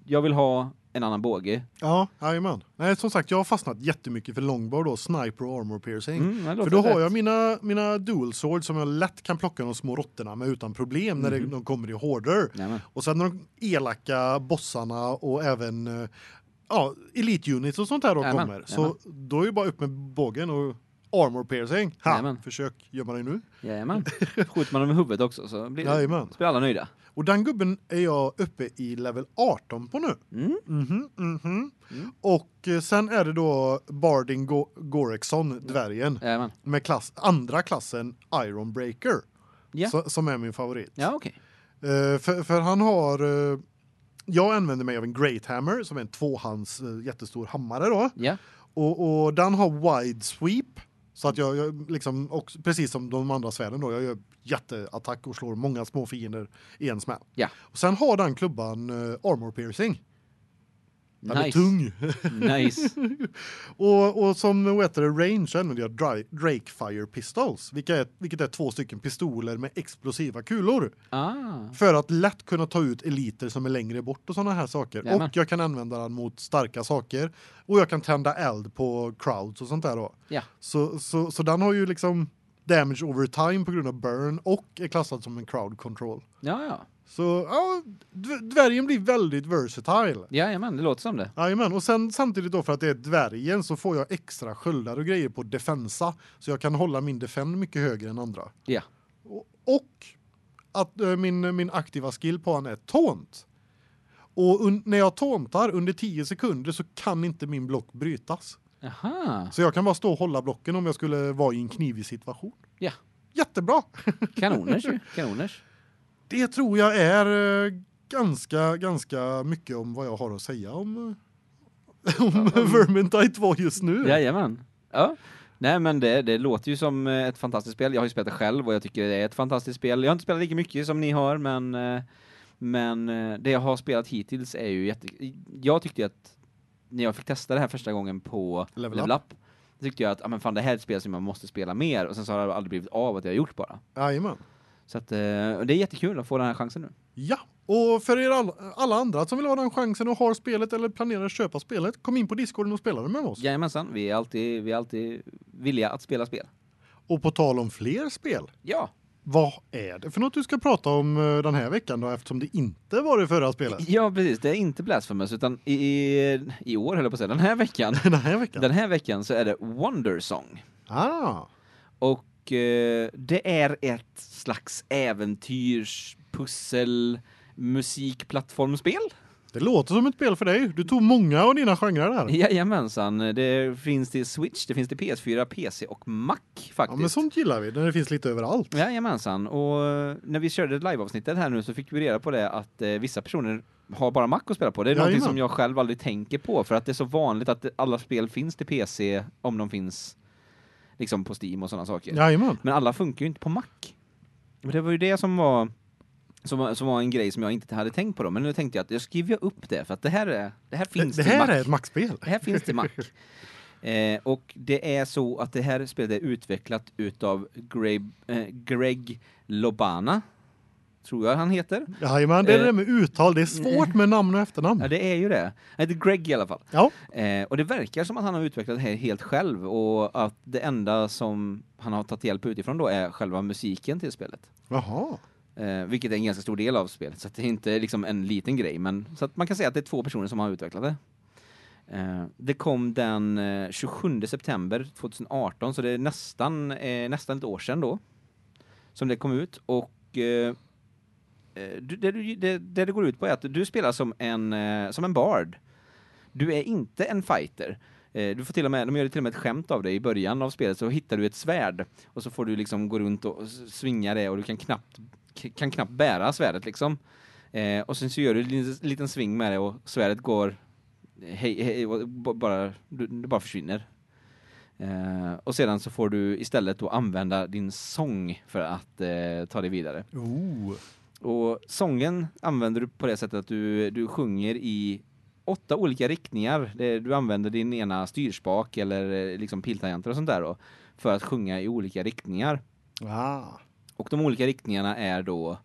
jag vill ha en annan båge. Ja, jajamän. Nej, som sagt, jag har fastnat jättemycket för longbow då, sniper och armor piercing. Mm, För då har rätt. jag mina, mina dual swords som jag lätt kan plocka de små råttorna med utan problem när det, Mhm. de kommer i horder. Jajamän. Och sen de elaka bossarna och även eh, ja, elite units och sånt där då Jajamän, kommer. jajamän. Så då är det bara upp med bågen och armor piercing. Ha, Jajamän. försök gömma dig nu. Jajamän. Skjuter man dem i huvudet också så blir, Jajamän. så blir alla nöjda. Och den gubben är jag uppe i level 18 på nu. Mm. Mhm, mhm. Mm. Och eh, sen är det då Bardin Go Gorexon, dvärgen, Jajamän. med klass, andra klassen Iron Breaker. Ja. Så, som är min favorit. Ja, okej. Eh, för, för han har... eh, jag använder mig av en Great Hammer som är en tvåhands uh, jättestor hammare då. Ja. Och, och den har wide sweep. Så att jag, jag liksom, också, precis som de andra svärden då, jag gör jätteattack och slår många små fiender i en smäll. Ja. Och sen har den klubban uh, armor piercing. Den är Nice. tung. Nice. och, och som vad heter det, range använder jag Dra- Drake Fire Pistols, vilket är, vilket är två stycken pistoler med explosiva kulor. Ah. För att lätt kunna ta ut eliter som är längre bort och såna här saker. Jajamän. Och jag kan använda den mot starka saker. Och jag kan tända eld på crowds och sånt där då. Ja. Så, så, så den har ju liksom damage over time på grund av burn och är klassad som en crowd control. Ja, ja. Så ja, dv- dvärgen blir väldigt versatile. Jajamän, det låter som det. Jajamän, och sen samtidigt då för att det är dvärgen så får jag extra sköldar och grejer på defensa. Så jag kan hålla min defend mycket högre än andra. Ja. Och, och att eh, min, min aktiva skill på han är taunt. Och när jag tauntar under 10 sekunder så kan inte min block brytas. Aha. Så jag kan bara stå och hålla blocken om jag skulle vara i en knivig situation. Ja. Jättebra. Kanoners ju. Kanoners. Det tror jag är eh, ganska ganska mycket om vad jag har att säga om eh, om Vermintide 2 just nu. Jajamän. Ja. Nej men det, det låter ju som eh, ett fantastiskt spel. Jag har ju spelat det själv och jag tycker det är ett fantastiskt spel. Jag har inte spelat lika mycket som ni har men men det jag har spelat hittills är ju jätte Jag tyckte att när jag fick testa det här första gången på Level Level, Up. Up tyckte jag att ja men fan det här är ett spel som jag måste spela mer och sen så har det aldrig blivit av att jag har gjort bara. Jajamän. Så att eh, det är jättekul att få den här chansen nu. Ja, och för er all, alla andra som vill ha den chansen och har spelet eller planerar att köpa spelet, kom in på Discorden och spela det med oss. Jajamensan, vi är alltid vi är alltid villiga att spela spel. Och på tal om fler spel, Ja. vad är det för något du ska prata om eh, den här veckan då eftersom det inte var det förra spelet? Ja, precis. Det är inte Blasphemous utan i, i, år höll jag på att säga, den här veckan. Den här veckan? Den här veckan så är det Wonder Song. Ah, Och eh, det är ett slags äventyrs pussel musikplattformsspel. det låter som ett spel för dig. Du tog många av dina genrer där. Jajamensan, det finns till Switch, det finns till PS4, PC och Mac Ja, faktiskt. men sånt gillar vi, när det finns lite överallt. Jajamensan, och eh, när vi körde liveavsnittet här nu så fick vi reda på det att eh, vissa personer har bara Mac att spela på. Det är någonting Jajamän. som jag själv aldrig tänker på för att det är så vanligt att alla spel finns till PC om de finns liksom på Steam och sådana saker. Jajamän. Men alla funkar ju inte på Mac. Och det var ju det som var som var, som var en grej som jag inte hade tänkt på då, men nu tänkte jag att jag skriver upp det för att det här är det här finns Det, det här Mac. är ett Mac-spel. Det här finns till Mac. Eh, och det är så att det här spelet är utvecklat utav Greg, eh, Greg Lobana, tror jag han heter. Jajamän, det är Eh. det med uttal. Det är svårt med namn och efternamn. Ja, det är ju det. Han heter Greg i alla fall. Ja, Eh, och det verkar som att han har utvecklat det här helt själv och att det enda som han har tagit hjälp utifrån då är själva musiken till spelet. jaha. Eh, vilket är en ganska stor del av spelet, så att det är inte liksom en liten grej, men så att man kan säga att det är två personer som har utvecklat det. Eh, det kom den eh, 27 september 2018, så det är nästan, eh, nästan ett år sedan då som det kom ut och eh, eh, Eh, det, du- det, det det går ut på är att du spelar som en, eh, som en bard. Du är inte en fighter, eh, du får till och med de gör till och med ett skämt av det i början av spelet så hittar du ett svärd och så får du liksom gå runt och svinga det och du kan knappt kan knappt bära svärdet liksom. Eh, och sen så gör du en liten, sving med det och svärdet går hej, hej bara det bara försvinner. Eh, och sedan så får du istället då använda din sång för att eh, ta dig vidare. Oh. Och sången använder du på det sättet att du du sjunger i åtta olika riktningar. Du använder din ena styrspak eller eh, liksom piltangenter och sånt där då för att sjunga i olika riktningar. Ah. Och de olika riktningarna är då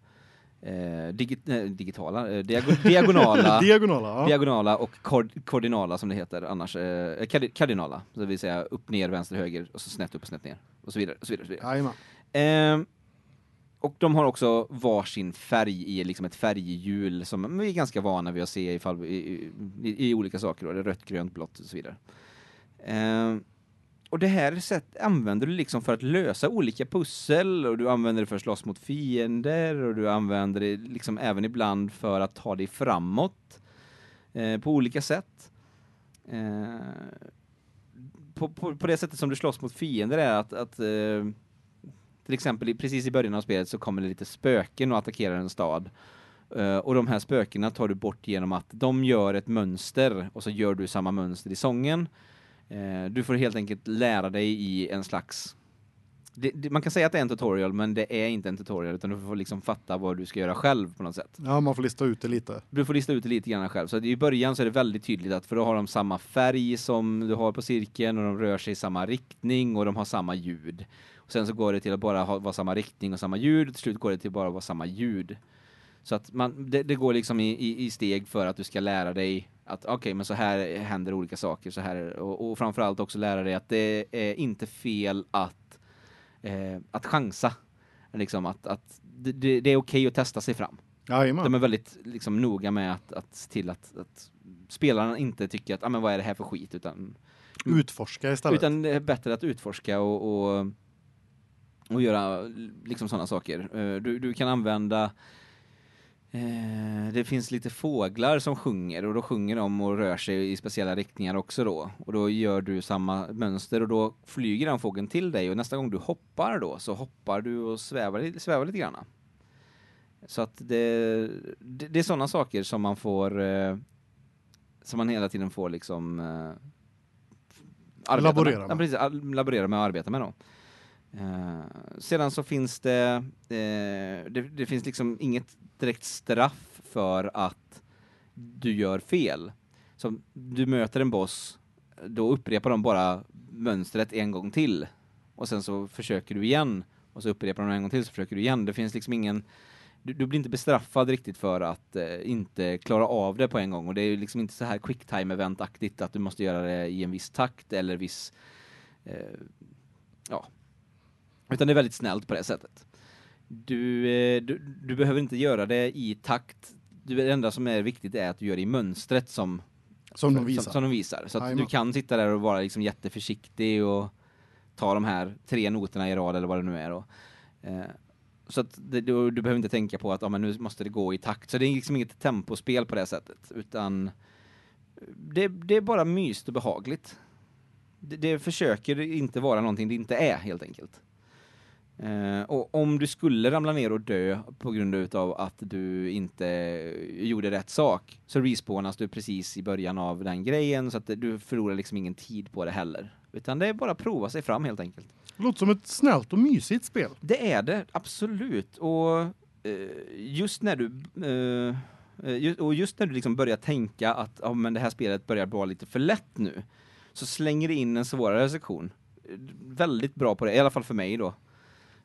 eh, digi eh, digitala eh, diago diagonala diagonala, ja. diagonala och koordinala som det heter annars eh, kardinala det vill säga upp ner vänster höger och så snett upp och snett ner och så vidare och så vidare. Och så vidare. Och de har också varsin färg i liksom ett färghjul som vi är ganska vana vid att se i, fall, i, i, i olika saker då, det rött, grönt, blått och så vidare. Eh, och det här sätt använder du liksom för att lösa olika pussel och du använder det för att slåss mot fiender och du använder det liksom även ibland för att ta dig framåt eh, på olika sätt. Eh, på, på, på det sättet som du slåss mot fiender är att, att eh, till exempel precis i början av spelet så kommer det lite spöken och attackerar en stad. Uh, och de här spökena tar du bort genom att de gör ett mönster och så gör du samma mönster i sången. Uh, du får helt enkelt lära dig i en slags det, det, man kan säga att det är en tutorial men det är inte en tutorial utan du får liksom fatta vad du ska göra själv på något sätt. Ja, man får lista ut det lite. Du får lista ut det lite grann själv. Så i början så är det väldigt tydligt att för då har de samma färg som du har på cirkeln och de rör sig i samma riktning och de har samma ljud. Och sen så går det till att bara ha, vara samma riktning och samma ljud. Till slut går det till bara att vara samma ljud. Så att man, det, det går liksom i, i, i, steg för att du ska lära dig att okej, okay, men så här händer olika saker så här och, och framförallt också lära dig att det är inte fel att eh, att chansa. Liksom att att det, det är okej okay att testa sig fram. Jajamän. De är väldigt liksom noga med att att se till att att spelarna inte tycker att ah, men vad är det här för skit utan utforska istället. Utan det är bättre att utforska och, och och göra liksom sådana saker. Eh, du, du kan använda eh, det finns lite fåglar som sjunger och då sjunger de och rör sig i speciella riktningar också då. Och då gör du samma mönster och då flyger den fågeln till dig och nästa gång du hoppar då så hoppar du och svävar, svävar lite grann. Så att det, det, det är sådana saker som man får eh, som man hela tiden får liksom laborera med. Ja, precis, laborera med och arbeta med då. Eh, sedan så finns det, eh, det, det finns liksom inget direkt straff för att du gör fel. Så du möter en boss, då upprepar de bara mönstret en gång till och sen så försöker du igen och så upprepar de en gång till så försöker du igen. Det finns liksom ingen du, du blir inte bestraffad riktigt för att eh, inte klara av det på en gång och det är ju liksom inte så här quick time event aktigt att du måste göra det i en viss takt eller viss eh, ja, utan det är väldigt snällt på det sättet. Du, eh, du, du behöver inte göra det i takt. Det enda som är viktigt är att du gör det i mönstret som som de visar. Som, som de visar. Så att du kan sitta där och vara liksom jätteförsiktig och ta de här tre noterna i rad eller vad det nu är då. Eh, så att det, du, du, behöver inte tänka på att ja, men nu måste det gå i takt. Så det är liksom inget tempospel på det sättet utan det, det är bara myst och behagligt. Det, det försöker inte vara någonting det inte är helt enkelt. Eh, och om du skulle ramla ner och dö på grund utav att du inte gjorde rätt sak så respawnas du precis i början av den grejen så att du förlorar liksom ingen tid på det heller. Utan det är bara att prova sig fram helt enkelt. Låter som ett snällt och mysigt spel. Det är det, absolut. Och eh, just när du eh, eh och just när du liksom börjar tänka att ja, men det här spelet börjar vara lite för lätt nu så slänger det in en svårare sektion. Väldigt bra på det, i alla fall för mig då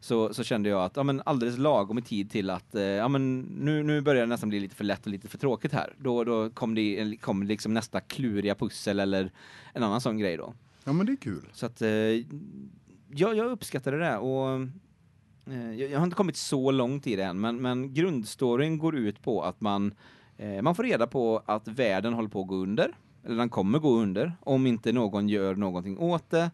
så så kände jag att ja men alldeles lagom i tid till att eh, ja men nu nu börjar det nästan bli lite för lätt och lite för tråkigt här. Då då kom det kom liksom nästa kluriga pussel eller en annan sån grej då. Ja men det är kul. Så att eh, jag jag uppskattade det och eh, jag, jag har inte kommit så långt i det än men men grundstoryn går ut på att man eh, man får reda på att världen håller på att gå under eller den kommer gå under om inte någon gör någonting åt det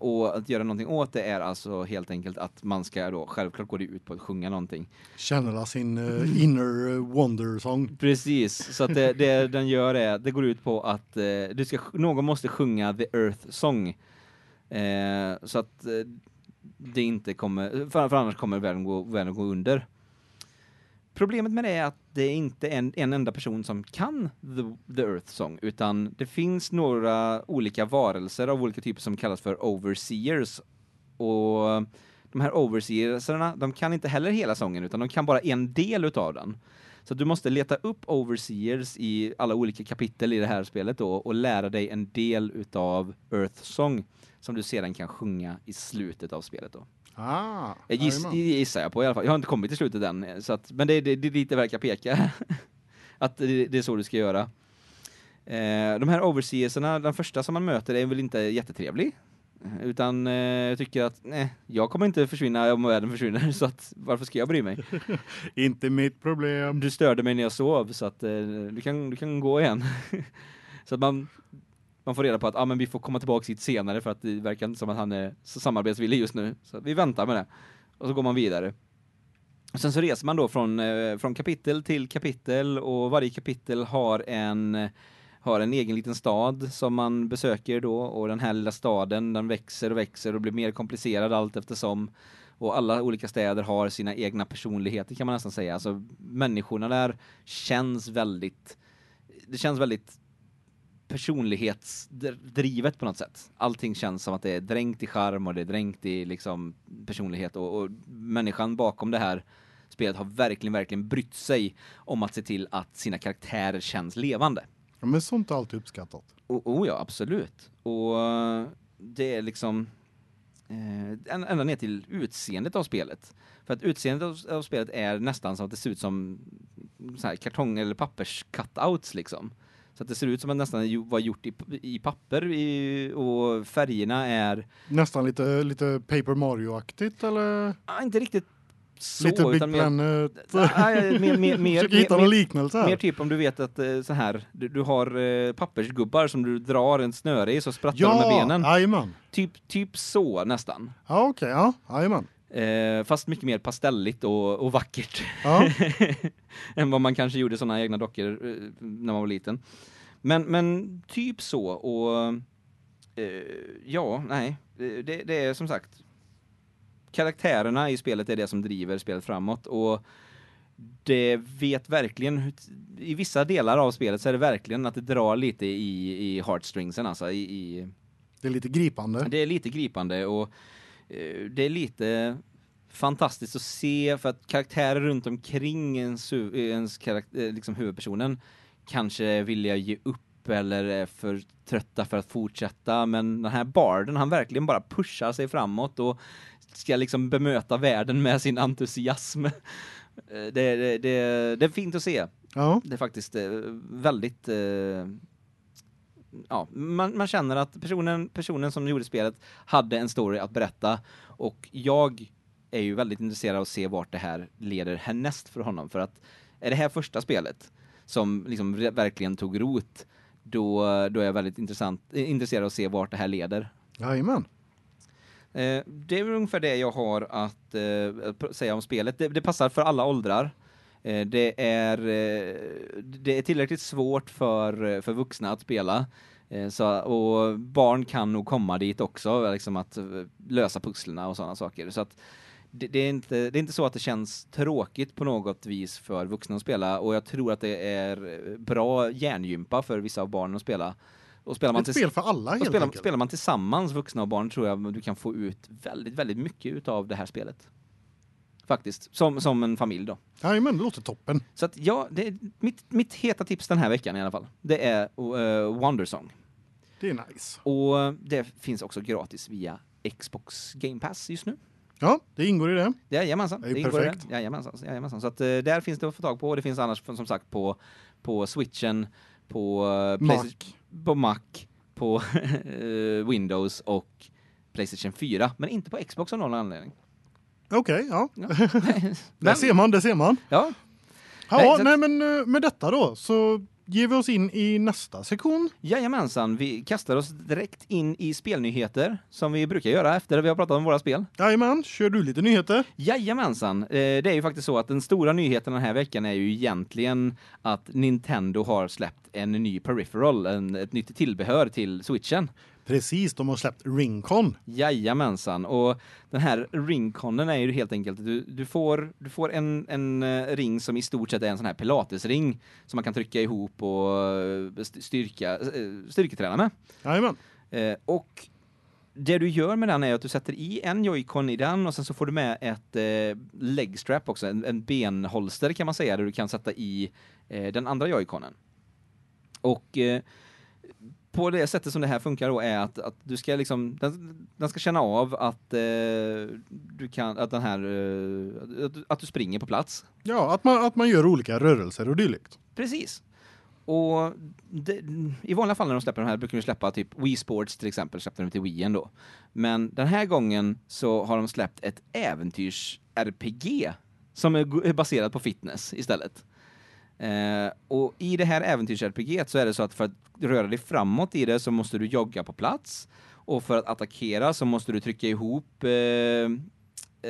och att göra någonting åt det är alltså helt enkelt att man ska då självklart gå ut på att sjunga någonting. Känner sin uh, inner uh, wonder song. Precis, så att det, det den gör är det går ut på att eh, du ska någon måste sjunga the earth song. Eh, så att eh, det inte kommer för, för annars kommer världen gå världen gå under. Problemet med det är att det är inte en, en enda person som kan the, the Earth Song, utan det finns några olika varelser av olika typer som kallas för overseers. Och de här Overseerserna, de kan inte heller hela sången, utan de kan bara en del utav den. Så du måste leta upp overseers i alla olika kapitel i det här spelet då och lära dig en del utav Earth Song som du sedan kan sjunga i slutet av spelet då. Ah, jag giss, gissar jag på i alla fall. Jag har inte kommit till slutet än så att men det det, det lite verkar peka att det, det, är så du ska göra. Eh, de här overseersarna, den första som man möter är väl inte jättetrevlig utan eh, jag tycker att nej, jag kommer inte försvinna om världen försvinner så att varför ska jag bry mig? inte mitt problem. Du störde mig när jag sov så att eh, du kan du kan gå igen. så att man man får reda på att ah, men vi får komma tillbaka hit senare för att det verkar inte som att han är så samarbetsvillig just nu. Så vi väntar med det. Och så går man vidare. Och sen så reser man då från eh, från kapitel till kapitel och varje kapitel har en har en egen liten stad som man besöker då och den här lilla staden den växer och växer och blir mer komplicerad allt eftersom och alla olika städer har sina egna personligheter kan man nästan säga. Alltså människorna där känns väldigt det känns väldigt personlighetsdrivet på något sätt. Allting känns som att det är dränkt i charm och det är dränkt i liksom personlighet och, och människan bakom det här spelet har verkligen verkligen brytt sig om att se till att sina karaktärer känns levande. Ja, men sånt är alltid uppskattat. Oh, oh ja, absolut. Och det är liksom eh, ända ner till utseendet av spelet. För att utseendet av, av spelet är nästan som att det ser ut som så här kartong eller pappers cutouts liksom. Så att det ser ut som att nästan var gjort i, i papper i, och färgerna är nästan lite lite Paper Mario-aktigt eller ah, inte riktigt så lite Big Planet. Nej, mer mer mer hitta någon liknelse här. Mer typ om du vet att eh, så här du, du har eh, pappersgubbar som du drar en snöre i så sprattlar ja, de med benen. Ja. Typ typ så näsman. Ja, okej. Okay, ja, jajamän. Eh, fast mycket mer pastelligt och, och vackert. Ja. än vad man kanske gjorde såna egna dockor eh, när man var liten. Men men typ så och eh, ja, nej, det, det är som sagt karaktärerna i spelet är det som driver spelet framåt och det vet verkligen i vissa delar av spelet så är det verkligen att det drar lite i i heartstringsen alltså i, i Det är lite gripande. Det är lite gripande och eh, det är lite fantastiskt att se för att karaktärer runt omkring ens, ens karaktär, eh, liksom huvudpersonen kanske vill jag ge upp eller är för trötta för att fortsätta men den här barden han verkligen bara pushar sig framåt och ska liksom bemöta världen med sin entusiasm. Det, det, det, det är fint att se. Ja. Det är faktiskt eh, väldigt eh, ja, man, man känner att personen personen som gjorde spelet hade en story att berätta och jag är ju väldigt intresserad av att se vart det här leder härnäst för honom för att är det här första spelet som liksom verkligen tog rot då då är jag väldigt intressant intresserad av att se vart det här leder. Ja, men. Eh, det är ungefär det jag har att eh, säga om spelet. Det, det, passar för alla åldrar. Eh, det är det är tillräckligt svårt för för vuxna att spela. Så och barn kan nog komma dit också liksom att lösa pusslerna och sådana saker. Så att det, det, är inte det är inte så att det känns tråkigt på något vis för vuxna att spela och jag tror att det är bra hjärngympa för vissa av barnen att spela. Och spelar man ett spel för alla helt spelar, enkelt. spelar man tillsammans vuxna och barn tror jag du kan få ut väldigt väldigt mycket utav det här spelet. Faktiskt som som en familj då. Ja, men det låter toppen. Så att ja, det är mitt mitt heta tips den här veckan i alla fall. Det är uh, Wondersong. Det är nice. Och det finns också gratis via Xbox Game Pass just nu. Ja, det ingår i det. Jajamensan. Det är det ingår perfekt. I det. Jajamensan, jajamensan. Så att uh, där finns det att få tag på och det finns annars som sagt på på Switchen, på uh, Mac. på Mac på eh, Windows och PlayStation 4, men inte på Xbox av någon anledning. Okej, ja. ja. där ser man, det ser man. Ja. Ja, nej, nej men eh, med detta då så ger vi oss in i nästa sektion. Jajamensan, vi kastar oss direkt in i spelnyheter som vi brukar göra efter vi har pratat om våra spel. Jajamän, kör du lite nyheter? Jajamensan, eh, det är ju faktiskt så att den stora nyheten den här veckan är ju egentligen att Nintendo har släppt en ny peripheral, en, ett nytt tillbehör till Switchen. Precis, de har släppt Ringcon. Jajamensan, och den här ringconen är ju helt enkelt du, du får du får en en eh, ring som i stort sett är en sån här pilatesring som man kan trycka ihop och eh, styrka eh, styrketräna med. Jajamän. Eh, och det du gör med den är att du sätter i en joycon i den och sen så får du med ett eh, legstrap också, en, en benholster kan man säga där du kan sätta i eh, den andra joyconen. Och eh, på det sättet som det här funkar då är att, att du ska liksom den, den ska känna av att eh, du kan att den här eh, att, att, du springer på plats. Ja, att man att man gör olika rörelser och dylikt. Precis. Och det, i vanliga fall när de släpper de här brukar de släppa typ Wii Sports till exempel släppte de till Wii ändå. Men den här gången så har de släppt ett äventyrs RPG som är baserat på fitness istället. Eh, och i det här äventyrs RPG så är det så att för att röra dig framåt i det så måste du jogga på plats och för att attackera så måste du trycka ihop eh,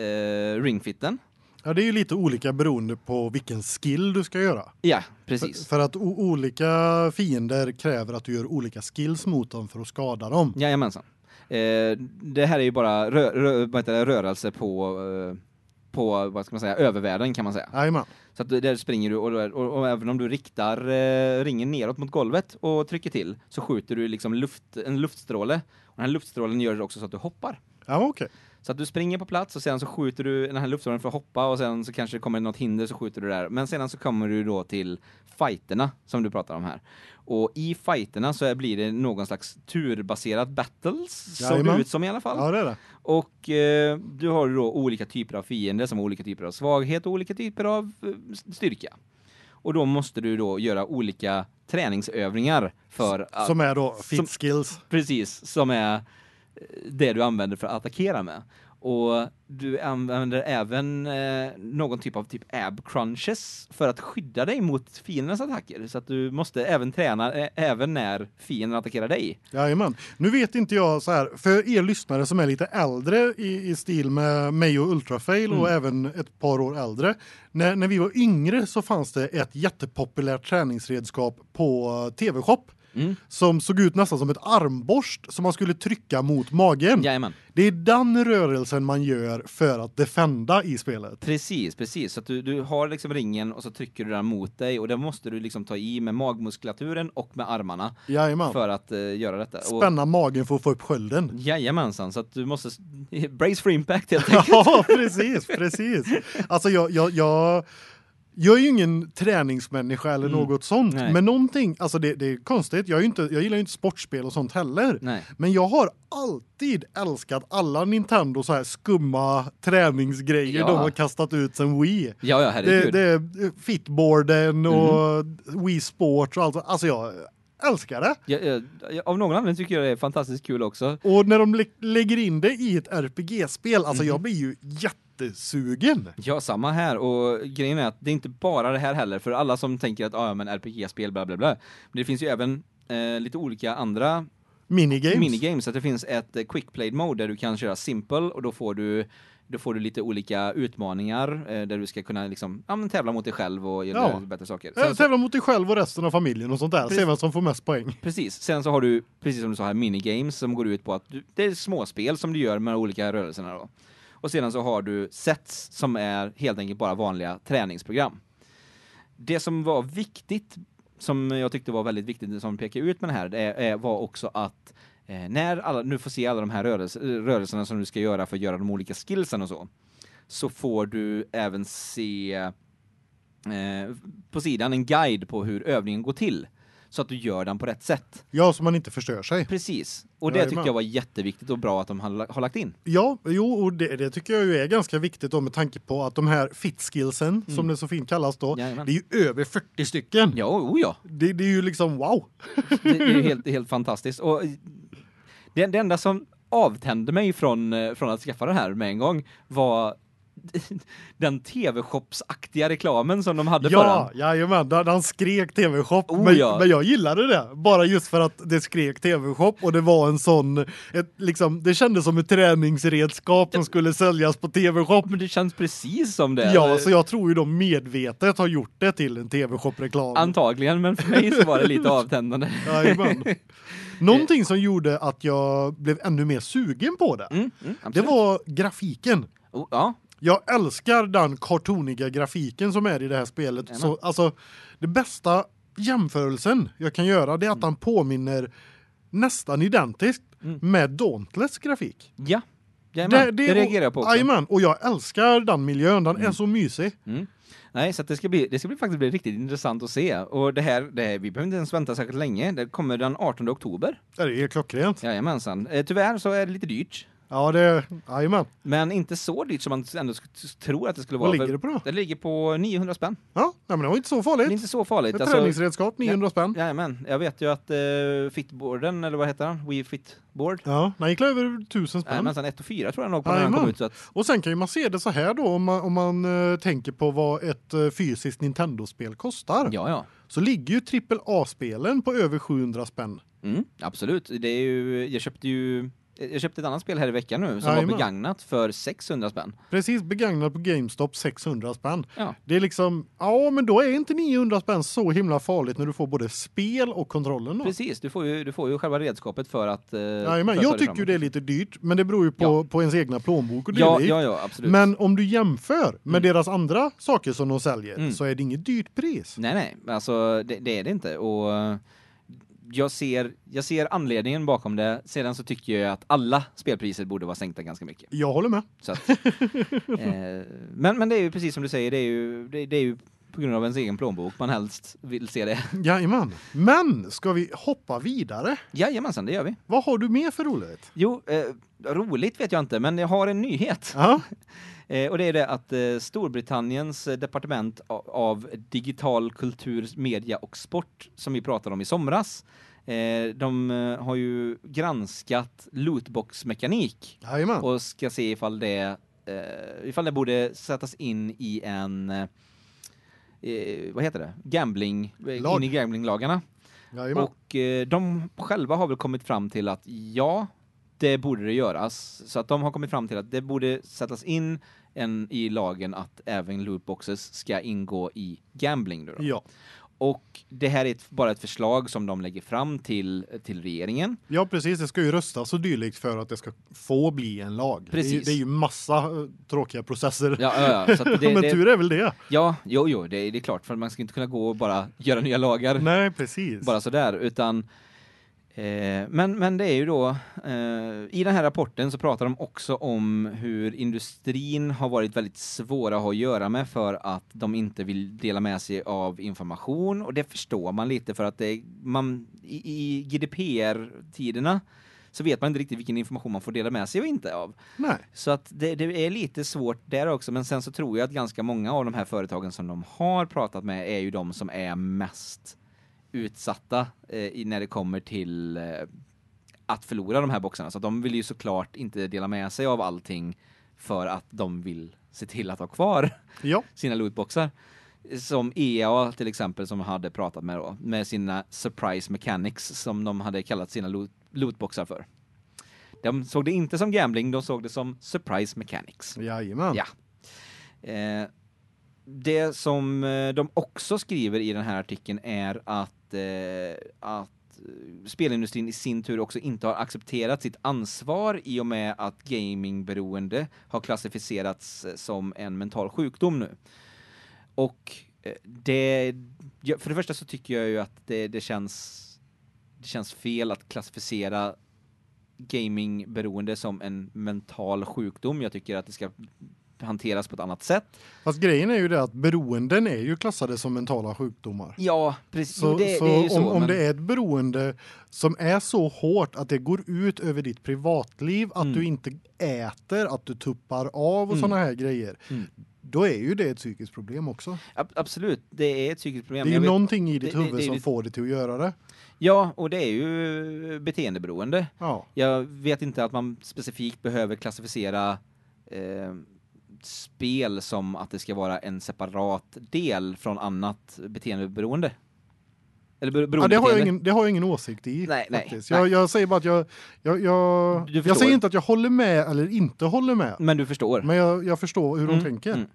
eh, ringfitten. Ja, det är ju lite olika beroende på vilken skill du ska göra. Ja, precis. För, för att olika fiender kräver att du gör olika skills mot dem för att skada dem. Jajamensan. Eh, det här är ju bara rö, rö, rörelse på eh, på vad ska man säga övervärlden kan man säga. Jajamän. Så att där springer du och, och, och, även om du riktar eh, ringen neråt mot golvet och trycker till så skjuter du liksom luft en luftstråle och den här luftstrålen gör också så att du hoppar. Ja, okej. Okay. Så att du springer på plats och sen så skjuter du den här luftstrålen för att hoppa och sen så kanske det kommer något hinder så skjuter du där. Men sedan så kommer du då till fighterna som du pratar om här. Och i fighterna så blir det någon slags turbaserat battles som det ut som i alla fall. Ja, det det. Och eh, du har då olika typer av fiender som har olika typer av svaghet och olika typer av eh, styrka. Och då måste du då göra olika träningsövningar för att, som är då fit skills. Precis, som är det du använder för att attackera med. Och du använder även eh, någon typ av typ ab crunches för att skydda dig mot fiendens attacker så att du måste även träna eh, även när fienden attackerar dig. Ja, men Nu vet inte jag så här för er lyssnare som är lite äldre i, i stil med mig och Ultrafail mm. och även ett par år äldre. När när vi var yngre så fanns det ett jättepopulärt träningsredskap på TV-shop Mm. Som såg ut nästan som ett armborst som man skulle trycka mot magen. Jajamän. Det är den rörelsen man gör för att defenda i spelet. Precis, precis. Så du du har liksom ringen och så trycker du den mot dig och det måste du liksom ta i med magmuskulaturen och med armarna Jajamän. för att uh, göra detta. Spänna och, magen för att få upp skölden. Jajamensan, så att du måste brace for impact helt enkelt. ja, precis, precis. Alltså jag jag jag jag är ju ingen träningsmänniska eller mm. något sånt, Nej. men någonting alltså det, det är konstigt. Jag är inte jag gillar ju inte sportspel och sånt heller. Nej. Men jag har alltid älskat alla Nintendo så här skumma träningsgrejer ja. de har kastat ut sen Wii. Ja ja, herregud. Det, det Fitboarden och mm. Wii Sports och allt alltså jag älskar det. Ja, ja, av någon anledning tycker jag det är fantastiskt kul också. Och när de lä lägger in det i ett RPG-spel, alltså mm. jag blir ju jätte jättesugen. Ja, samma här och grejen är att det är inte bara det här heller för alla som tänker att ah, ja men RPG-spel bla bla bla. Men det finns ju även eh, lite olika andra minigames. Minigames att det finns ett eh, quick play mode där du kan köra simple och då får du då får du lite olika utmaningar eh, där du ska kunna liksom ja, men tävla mot dig själv och göra ja. bättre saker. Sen ja, tävla mot dig själv och resten av familjen och sånt där. Precis. Se vem som får mest poäng. Precis. Sen så har du precis som du sa här minigames som går ut på att du, det är småspel som du gör med olika rörelserna då. Och sedan så har du sets som är helt enkelt bara vanliga träningsprogram. Det som var viktigt som jag tyckte var väldigt viktigt som pekar ut med det här det var också att eh, när alla nu får se alla de här rörelse, rörelserna som du ska göra för att göra de olika skillsen och så så får du även se eh, på sidan en guide på hur övningen går till så att du gör den på rätt sätt. Ja, så man inte förstör sig. Precis. Och det tycker jag var jätteviktigt och bra att de har, lagt in. Ja, jo och det, det tycker jag ju är ganska viktigt då med tanke på att de här fit skillsen mm. som det så fint kallas då, Jajamän. det är ju över 40 stycken. Ja, oh ja. Det, det är ju liksom wow. det, det är helt helt fantastiskt och det, det enda som avtände mig från från att skaffa det här med en gång var den TV-shopsaktiga reklamen som de hade Ja, för jajamän, han, han skrek TV-shop, Oh, men, ja. men jag gillade det. Bara just för att det skrek TV-shop och det var en sån, ett, liksom, det kändes som ett träningsredskap som skulle säljas på TV-shop. Men det känns precis som det. Ja, så jag tror ju de medvetet har gjort det till en TV-shop-reklam. Antagligen, men för mig så var det lite avtändande. Jajamän. Någonting som gjorde att jag blev ännu mer sugen på det, Mm, mm, det var grafiken. Oh, ja, Jag älskar den kartoniga grafiken som är i det här spelet. Jajamän. Så alltså det bästa jämförelsen jag kan göra det är att han påminner nästan identiskt Mm. med Dauntless grafik. ja. Jajamän, det, reagerar jag på. Jajamän, och jag älskar den miljön, den är Mm. så mysig. Mm. Nej, så det ska bli det ska bli faktiskt bli riktigt intressant att se och det här det här, vi behöver inte ens vänta särskilt länge. Det kommer den 18 oktober. Det är klockrent. Jajamensan. Eh, tyvärr så är det lite dyrt, Ja, det jajamän. men inte så dyrt som man ändå tror att det skulle Vad vara. ligger för det på då? Det ligger på 900 spänn. Ja, nej, men det var inte så Det är farligt. inte så farligt. Ett Alltså, träningsredskap 900 spänn. Jajamän, jag vet ju att uh, Fitboarden, eller vad heter den? Wii Fitboard? Ja, den gick över 1000 spänn. Jajamensan, 1 och 4 tror jag nog på när den kom ut. Så att, Och sen kan ju man se det så här då om man om man eh, tänker på vad ett eh, fysiskt Nintendo-spel kostar. ja, ja. Så ligger ju AAA-spelen på över 700 spänn. Mm, absolut. Det är ju, jag köpte ju jag köpte ett annat spel här i veckan nu som Jajamän. var begagnat för 600 spänn. Precis begagnat på GameStop 600 spänn. Ja. Det är liksom ja, men då är inte 900 spänn så himla farligt när du får både spel och kontrollen då. Precis, du får ju du får ju själva redskapet för att eh, Jajamän, jag tycker ju det är lite dyrt, men det beror ju på Ja. på ens egna plånbok och Ja, dylikt. ja, ja, absolut. Men om du jämför med Mm. deras andra saker som de säljer Mm. så är det inget dyrt pris. Nej, nej, alltså det, det är det inte och eh, jag ser jag ser anledningen bakom det. Sedan så tycker jag att alla spelpriser borde vara sänkta ganska mycket. Jag håller med. Att, eh, men men det är ju precis som du säger, det är ju det, det är ju på grund av ens egen plånbok man helst vill se det. Jajamän. Men ska vi hoppa vidare? Jajamensan, det gör vi. Vad har du mer för roligt? Jo, eh, roligt vet jag inte, men jag har en nyhet. Ja, Eh, och det är det att eh, Storbritanniens eh, departement av digital kultur, media och sport som vi pratade om i somras. Eh, de eh, har ju granskat lootbox-mekanik och ska se ifall det eh, ifall det borde sättas in i en eh, eh, vad heter det? Gambling Lag. in i gamblinglagarna. Jajamän. Och eh, de själva har väl kommit fram till att ja, det borde det göras. Så att de har kommit fram till att det borde sättas in en i lagen att även lootboxes ska ingå i gambling. Då då. Ja. Och det här är ett, bara ett förslag som de lägger fram till, till regeringen. ja, precis. Det ska ju röstas och dylikt för att det ska få bli en lag. Det är, Precis. det är ju massa eh, tråkiga processer. Ja, ja, ja. Det, men det, tur är väl det. ja jo, jo, det, är- det är klart, för man ska inte kunna gå och bara göra nya lagar. Nej, precis. bara sådär, utan eh, men, men det är ju då, eh, i den här rapporten så pratar de också om hur industrin har varit väldigt svåra att ha att göra med för att de inte vill dela med sig av information och det förstår man lite för att det, man, i, i GDPR-tiderna så vet man inte riktigt vilken information man får dela med sig och inte av. Nej. Så att det, det är lite svårt där också, men sen så tror jag att ganska många av de här företagen som de har pratat med är ju de som är mest utsatta eh, när det kommer till eh, att förlora de här boxarna. Så de vill ju såklart inte dela med sig av allting för att de vill se till att ha kvar Ja, sina lootboxar. Som EA till exempel som hade pratat med då, med sina surprise mechanics som de hade kallat sina loot, lootboxar för. De såg det inte som gambling, de såg det som surprise mechanics. jajamän. Ja. Eh, det som eh, de också skriver i den här artikeln är att Eh, att eh, spelindustrin i sin tur också inte har accepterat sitt ansvar i och med att gamingberoende har klassificerats eh, som en mental sjukdom nu. Och eh, det för det första så tycker jag ju att det det känns det känns fel att klassificera gamingberoende som en mental sjukdom. Jag tycker att det ska hanteras på ett annat sätt. Fast grejen är ju det att beroenden är ju klassade som mentala sjukdomar. Ja, precis. Så, det, så, det ju så. om, om men- det är ett beroende som är så hårt att det går ut över ditt privatliv, att Mm. du inte äter, att du tuppar av och Mm. såna här grejer. Mm. Då är ju det ett psykiskt problem också. Ab- absolut, det är ett psykiskt problem. Det är ju vet- någonting i ditt det- det- huvud det är som får dig till att göra det. Ja, och det är ju beteendeberoende. Ja. Jag vet inte att man specifikt behöver klassificera eh, spel som att det ska vara en separat del från annat beteendeberoende. Eller be Ja, beroende det har jag ingen det har jag ingen åsikt i Nej, nej, faktiskt. nej. Jag, jag säger bara att jag jag jag, jag säger inte att jag håller med eller inte håller med. Men du förstår. Men jag, jag förstår hur de Mm, tänker. mm.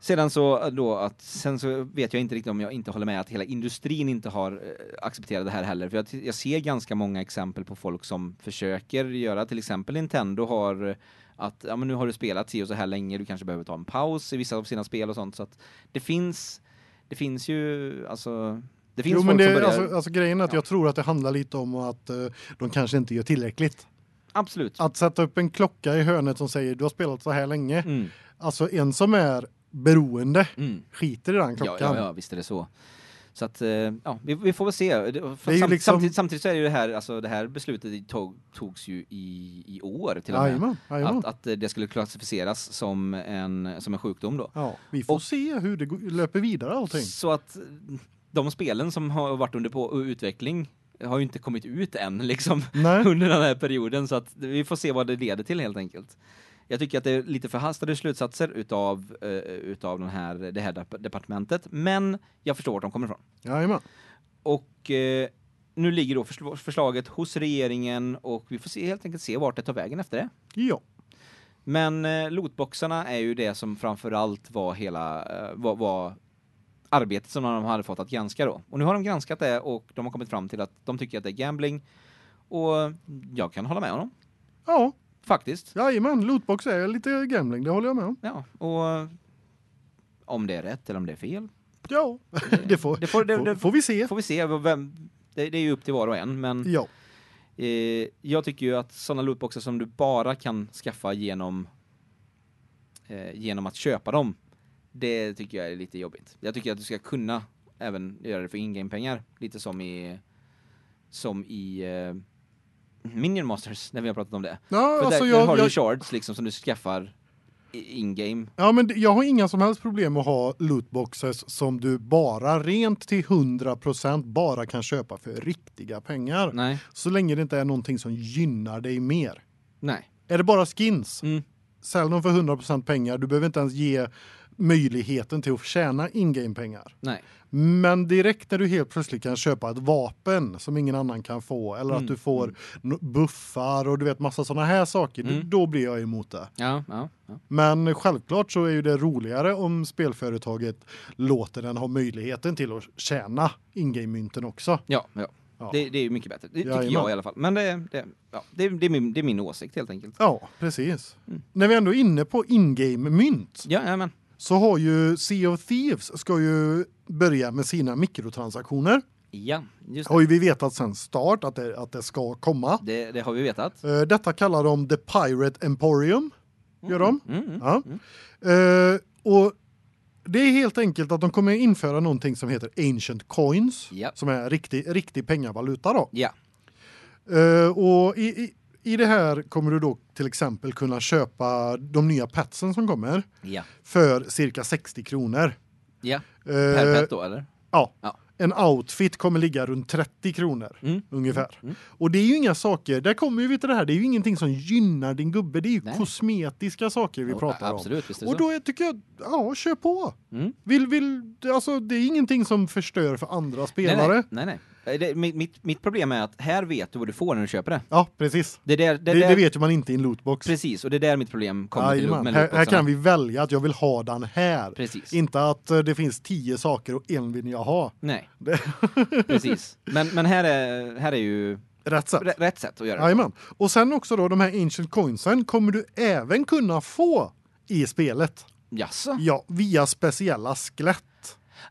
Sedan så då att sen så vet jag inte riktigt om jag inte håller med att hela industrin inte har eh, accepterat det här heller för jag, jag ser ganska många exempel på folk som försöker göra till exempel Nintendo har eh, att ja men nu har du spelat si och så här länge du kanske behöver ta en paus i vissa av sina spel och sånt så att det finns det finns ju alltså det finns Jo, men som det, börjar alltså, alltså grejen är att Ja. jag tror att det handlar lite om att eh, de kanske inte gör tillräckligt. absolut Att sätta upp en klocka i hörnet som säger du har spelat så här länge. mm, Alltså en som är beroende mm. skiter i den Ja, klockan. ja, ja, visst är det så. Så att, eh, ja, vi, vi får väl se. Sam, liksom- samtidigt, samtidigt så är det ju det här, alltså det här beslutet tog, togs ju i, i år till och med. Jajamän, jajamän. Att, att det skulle klassificeras som en, som en sjukdom då. Ja, vi får Och- se hur det löper vidare allting. Så att de spelen som har varit under på utveckling har ju inte kommit ut än liksom under den här perioden så att vi får se vad det leder till helt enkelt. Jag tycker att det är lite förhastade slutsatser utav uh, utav den här det här dep- departementet, men jag förstår vart de kommer ifrån. Jajamän. Och eh, nu ligger då försl- förslaget hos regeringen och vi får se helt enkelt se vart det tar vägen efter det. Ja. Men eh, lootboxarna är ju det som framförallt var hela eh, var, var arbetet som de hade fått att granska då. Och nu har de granskat det och de har kommit fram till att de tycker att det är gambling och jag kan hålla med honom Ja, faktiskt. jajamän. Lootbox är lite gambling, det håller jag med om. Ja, och om det är rätt eller om det är fel. Ja, det får, det får, det, får, det får vi se. får vi se vem det, det är ju upp till var och en men Ja. Eh, jag tycker ju att sådana lootboxar som du bara kan skaffa genom eh, genom att köpa dem. Det tycker jag är lite jobbigt. Jag tycker att du ska kunna även göra det för in-game pengar, lite som i som i eh, Minion Masters när vi har pratat om det. Ja, För alltså där, där jag, har du jag, shards liksom som du skaffar in-game. ja, men jag har inga som helst problem att ha lootboxes som du bara rent till 100% bara kan köpa för riktiga pengar. Nej. Så länge det inte är någonting som gynnar dig mer. Nej. Är det bara skins, Mm. sälj dem för 100% pengar. Du behöver inte ens ge möjligheten till att tjäna in-game pengar. Nej. Men direkt när du helt plötsligt kan köpa ett vapen som ingen annan kan få eller Mm, att du får no- buffar och du vet massa såna här saker, Mm. då blir jag emot det. Ja, ja, ja. Men självklart så är ju det roligare om spelföretaget låter den ha möjligheten till att tjäna in-game-mynten också. Ja, ja. Ja. Det, det är mycket bättre. Det tycker Jajamän. jag i alla fall. Men det, det, ja, det, det, är min, det är min åsikt helt enkelt. Ja, precis. Mm. När vi ändå är inne på in-game-mynt Ja, ja men. Så har ju Sea of Thieves ska ju börja med sina mikrotransaktioner. Ja, just det. Har ju vi vetat sedan start att det, att det ska komma. Det, det har vi vetat. Eh, Detta kallar de The Pirate Emporium. Gör de? Mm, mm. Ja. Eh, och det är helt enkelt att de kommer införa någonting som heter Ancient Coins. Ja. Som är riktig, riktig pengavaluta då. Ja. Eh, och i, i, i det här kommer du då till exempel kunna köpa de nya petsen som kommer Ja. för cirka 60 kronor. Ja. Eh, Per pet då eller? Ja. Ja. En outfit kommer ligga runt 30 kronor Mm. ungefär. Mm. Och det är ju inga saker, där kommer ju vi till det här, det är ju ingenting som gynnar din gubbe, det är ju Nej. kosmetiska saker vi Jo, pratar om. Absolut, visst det Och då är- tycker jag, ja, kör på. Mm. Vill, vill, alltså det är ingenting som förstör för andra spelare. Nej, nej. nej, nej. Det, mitt, mitt, problem är att här vet du vad du får när du köper det. Ja, precis. Det, är där, det, Det, där, det vet ju man inte i en lootbox. Precis, och det är där mitt problem kommer till Jajamän. med Här, här kan vi välja att jag vill ha den här. Precis. Inte att eh, det finns tio saker och en vill jag ha. Nej, precis. Men, men här, är, här är ju rätt sätt. rätt, rätt sätt att göra det. Jajamän. Och sen också då de här ancient coinsen kommer du även kunna få i spelet. Jaså? Ja, via speciella skelett.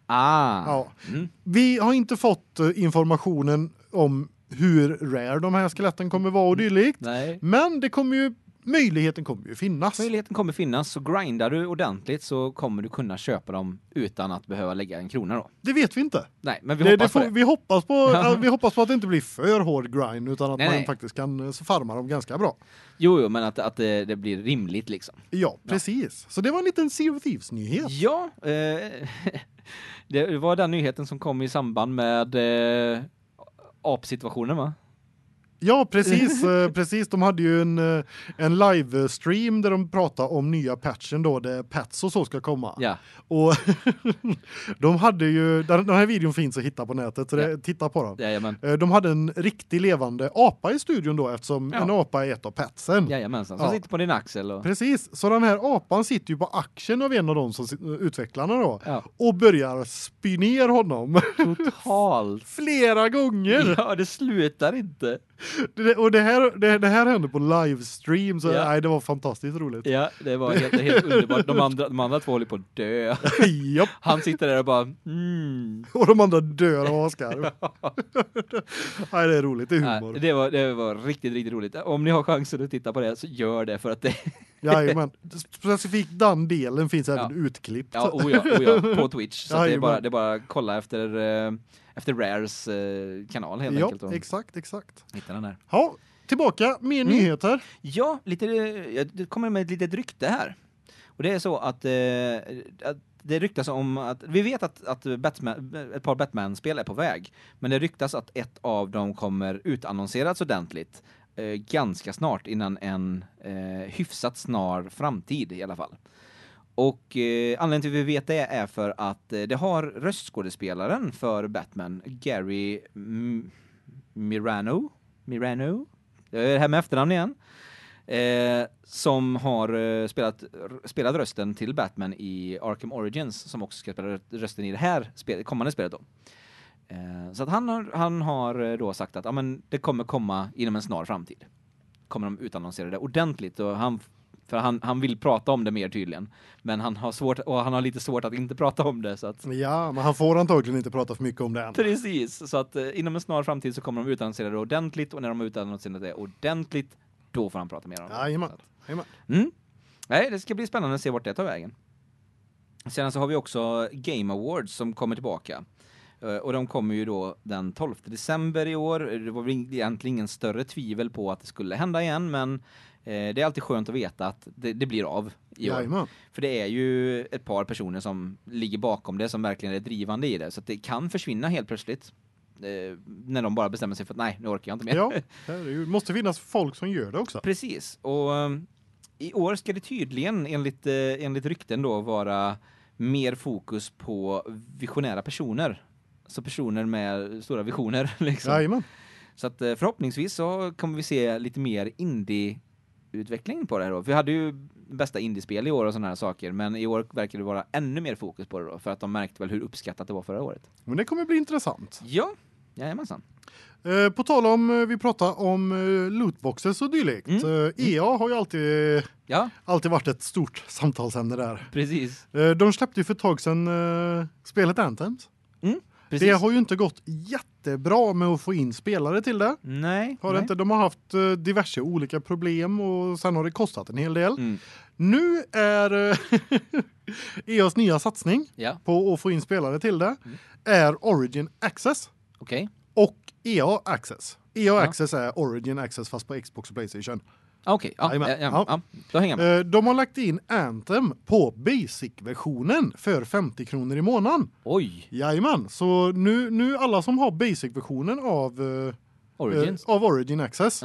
Ah. Ja. Mm. Vi har inte fått eh, informationen om hur rare de här skeletten kommer vara och dylikt. Nej. Men det kommer ju möjligheten kommer ju finnas. Möjligheten kommer finnas, så grindar du ordentligt så kommer du kunna köpa dem utan att behöva lägga en krona då. Det vet vi inte. Nej, men vi det, hoppas får, på det. Vi hoppas på Ja. ja. vi hoppas på att det inte blir för hård grind utan att Nej, man nej. faktiskt kan eh, farma dem ganska bra. Jo, jo, men att, att det, det blir rimligt liksom. Ja, precis. Så det var en liten Sea of Thieves nyhet. Ja, eh, det var den nyheten som kom i samband med eh, apsituationen va? Ja, precis, eh, precis. De hade ju en eh, en livestream där de pratade om nya patchen då där pets och så ska komma. Ja. Och de hade ju den här videon finns att hitta på nätet så det, Ja. titta på den. Jajamän. Eh, De hade en riktig levande apa i studion då eftersom Ja. en apa är ett av petsen. Jajamensan. Som Ja. sitter på din axel och Precis. Så den här apan sitter ju på axeln av en av de som utvecklarna då ja, och börjar spy ner honom totalt. flera gånger. Ja, det slutar inte. Det- Och det här det, det här hände på livestream så Ja. nej det var fantastiskt roligt. Ja, det var helt, helt underbart. De andra, de andra två håller på att dö. Japp. Han sitter där och bara mm. Och de andra dör av Oscar. nej det är roligt, det är Nej, humor. det var det var riktigt riktigt roligt. Om ni har chansen att titta på det så gör det för att det Jajamän. Specifikt den delen finns även utklippt. ja, oh ja, oh ja på Twitch så det är bara det är bara att kolla efter eh, efter Rares eh, kanal helt ja enkelt och exakt, exakt. hitta den där. Ja, tillbaka mer Mm. nyheter. Ja, lite ja, det kommer med ett litet rykte här. Och det är så att, eh, att det ryktas om att vi vet att att Batman ett par Batman-spel är på väg, men det ryktas att ett av dem kommer utannonseras ordentligt eh, ganska snart innan en eh, hyfsat snar framtid i alla fall. Och eh, anledningen till att vi vet det är för att eh, det har röstskådespelaren för Batman, Gary M- Mirano, Mirano, det är det här med efternamn igen. Eh, som har eh, spelat spelat rösten till Batman i Arkham Origins som också ska spela rösten i det här spel, kommande spelet då. Eh, så att han har han har eh, då sagt att ja men det kommer komma inom en snar framtid. Kommer de utannonsera det ordentligt och han för han han vill prata om det mer tydligen, men han har svårt och han har lite svårt att inte prata om det så att Ja, men han får antagligen inte prata för mycket om det än. Precis, så att eh, inom en snar framtid så kommer de utannonsera det ordentligt och när de har utannonserat det ordentligt då får han prata mer om det. Jajamän. Att- Jajamän. Mm. Nej, det ska bli spännande att se vart det tar vägen. Sen så har vi också Game Awards som kommer tillbaka. Eh, Och de kommer ju då den 12 december i år. Det var väl egentligen ingen större tvivel på att det skulle hända igen, men eh, det är alltid skönt att veta att det, det blir av i år. Jajamän. För det är ju ett par personer som ligger bakom det som verkligen är drivande i det så att det kan försvinna helt plötsligt. Eh, när de bara bestämmer sig för att nej, nu orkar jag inte mer. Ja, det måste finnas folk som gör det också. Precis. Och i år ska det tydligen enligt enligt rykten då vara mer fokus på visionära personer. Så personer med stora visioner liksom. Jajamän. Så att eh, förhoppningsvis så kommer vi se lite mer indie utveckling på det här då. För vi hade ju bästa indiespel i år och såna här saker, men i år verkar det vara ännu mer fokus på det då för att de märkte väl hur uppskattat det var förra året. Men det kommer bli intressant. Ja, jajamensan. Eh, på tal om eh, vi pratar om eh, lootboxes och dylikt. Mm. EA har ju alltid Ja, alltid varit ett stort samtalsämne där. precis. De släppte ju för ett tag sedan spelet Anthems. Precis. Det har ju inte gått jättebra med att få in spelare till det. Nej. Har nej. inte de har haft eh, diverse olika problem och sen har det kostat en hel del. Mm. Nu är eh, EAs nya satsning Ja, på att få in spelare till det Mm. är Origin Access okej. och EA Access. EA Ja. Access är Origin Access fast på Xbox och PlayStation. Okej, ja, Jajamän. ja, ja, Ja. ja. Då hänger jag med. Eh, De har lagt in Anthem på basic-versionen för 50 kronor i månaden. Oj, Jajamän, så nu, nu alla som har basic-versionen av, eh, Origins. eh, av Origin Access.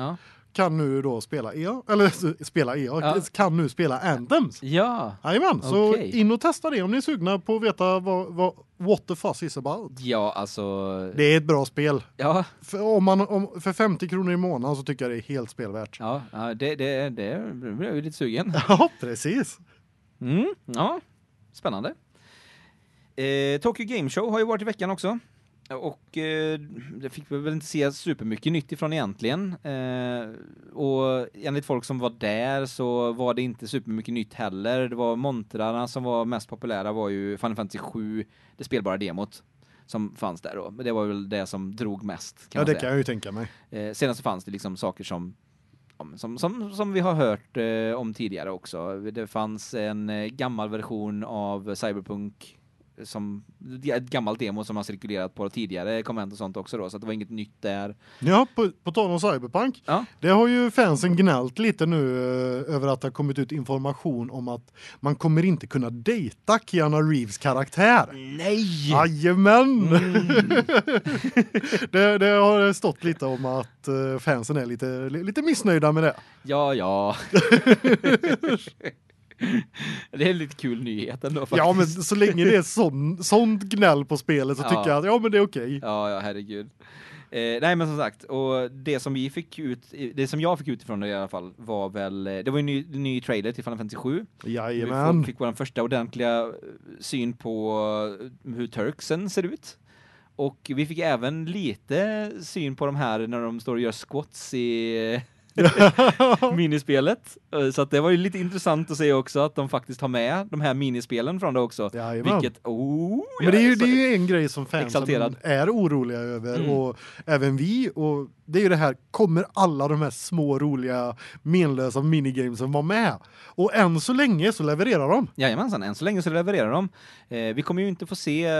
Kan nu då spela EA, eller spela EA, Ja. kan nu spela Anthems. Ja. Jajamän, så Okej. in och testa det om ni är sugna på att veta vad, vad what the fuss is about. Ja, alltså Det är ett bra spel. ja, För, om man, om, för 50 kronor i månaden så tycker jag det är helt spelvärt. ja, det det det jag ju lite sugen. Ja, precis. Mm, ja. Spännande. Eh, Tokyo Game Show har ju varit i veckan också. Och eh, det fick vi väl inte se supermycket nytt ifrån egentligen. Eh, och enligt folk som var där så var det inte supermycket nytt heller. Det var montrarna som var mest populära var ju Final Fantasy 7, det spelbara demot som fanns där då. Men det var väl det som drog mest Ja, det säga. kan jag ju tänka mig. Eh, sedan så fanns det liksom saker som om- som, som, som vi har hört eh, om tidigare också. Det fanns en eh, gammal version av Cyberpunk som ett gammalt demo som har cirkulerat på tidigare konvent och sånt också då så att det var inget nytt där. Ja, på, på tal om Cyberpunk. Ja. Det har ju fansen gnällt lite nu eh, över att det har kommit ut information om att man kommer inte kunna dejta Keanu Reeves karaktär. Nej. Jajamän! Mm. det, det har stått lite om att eh, fansen är lite lite missnöjda med det. Ja, ja. det är en lite kul nyhet ändå faktiskt. Ja, men så länge det är sån sånt gnäll på spelet så Ja. tycker jag att ja men det är okej. Ja, ja, herregud. Eh, nej men som sagt, och det som vi fick ut det som jag fick ut ifrån det i alla fall var väl eh, det var en ny, ny trailer till Final Fantasy 7. Jajamän. Vi fick vår första ordentliga eh, syn på eh, hur Turksen ser ut. Och vi fick även lite syn på de här när de står och gör squats i minispelet. Eh, Så det var ju lite intressant att se också att de faktiskt har med de här minispelen från det också. Jajamän. Vilket oh, Men det är ju det är ju en grej som fansen är oroliga över Mm. och även vi och det är ju det här kommer alla de här små roliga menlösa minigamesen vara med? Och än så länge så levererar de. Jajamensan, än så länge så levererar de. Eh, vi kommer ju inte få se eh,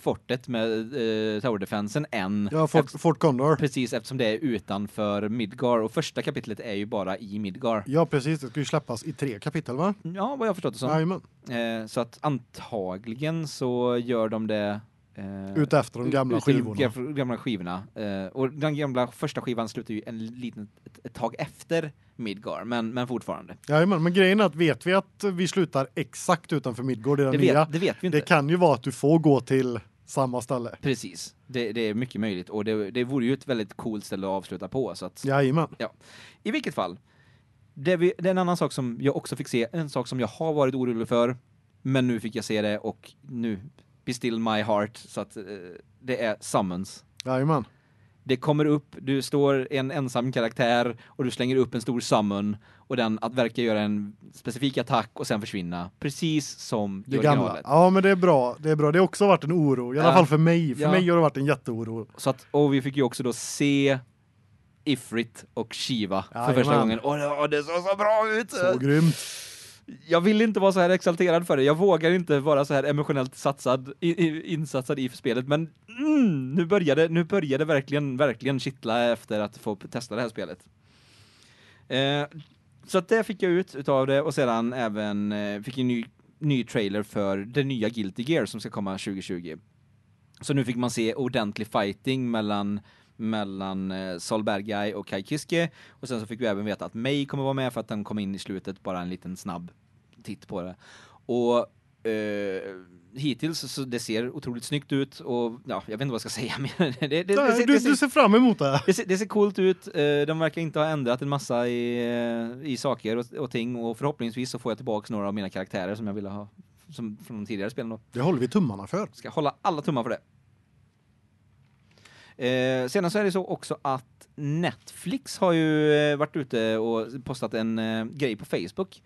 fortet med eh, Tower Defensen än. Ja, Fort, Efter- Fort Condor. Precis, eftersom det är utanför Midgar och första kapitlet är ju bara i Midgar. Ja, precis. Det ska ju släppas i tre kapitel, va? Ja, vad jag förstått det som. Jajamän. Eh, så att antagligen så gör de det eh, Ut efter de gamla ut- skivorna. gamla- gamla skivorna. Eh, och den gamla första skivan slutar ju en liten ett, ett tag efter Midgar, men men fortfarande. Jajamän, men grejen är att vet vi att vi slutar exakt utanför Midgård i den Det nya, det vet vi inte. det kan ju vara att du får gå till samma ställe. Precis. Det, det är mycket möjligt och det det vore ju ett väldigt coolt ställe att avsluta på så att Jajamän. I vilket fall. Det, vi, det är en annan sak som jag också fick se, en sak som jag har varit orolig för, men nu fick jag se det och nu be still my heart så att eh, det är summons. Jajamän. Det kommer upp, du står en ensam karaktär och du slänger upp en stor summon och den att verka göra en specifik attack och sen försvinna precis som Det gamla. originalet. Ja, men det är bra. Det är bra. Det har också varit en oro. I alla Ja. fall för mig. För Ja. mig har det varit en jätteoro. Så att och vi fick ju också då se Ifrit och Shiva för Jajamän. första gången. Åh, det- det såg så bra ut. Så grymt jag vill inte vara så här exalterad för det. Jag vågar inte vara så här emotionellt satsad i, insatsad i för spelet, men mm, nu började nu började verkligen verkligen kittla efter att få testa det här spelet. Eh, så att det fick jag ut utav det och sedan även eh, fick en ny ny trailer för det nya Guilty Gear som ska komma 2020. Så nu fick man se ordentlig fighting mellan mellan eh, Sol Bergaj och Kai Kiske och sen så fick vi även veta att May kommer vara med för att den kom in i slutet bara en liten snabb titt på det. Och eh, hittills så det ser otroligt snyggt ut och ja, jag vet inte vad jag ska säga mer. Det, det, det, Nej, ser, du, det, ser, du ser fram emot det. det, ser, det ser coolt ut. Eh, de verkar inte ha ändrat en massa i, i saker och, och ting och förhoppningsvis så får jag tillbaka några av mina karaktärer som jag ville ha som från tidigare spelen då. Det håller vi tummarna för. Ska hålla alla tummar för det. Eh, sedan så är det så också att Netflix har ju eh, varit ute och postat en eh, grej på Facebook.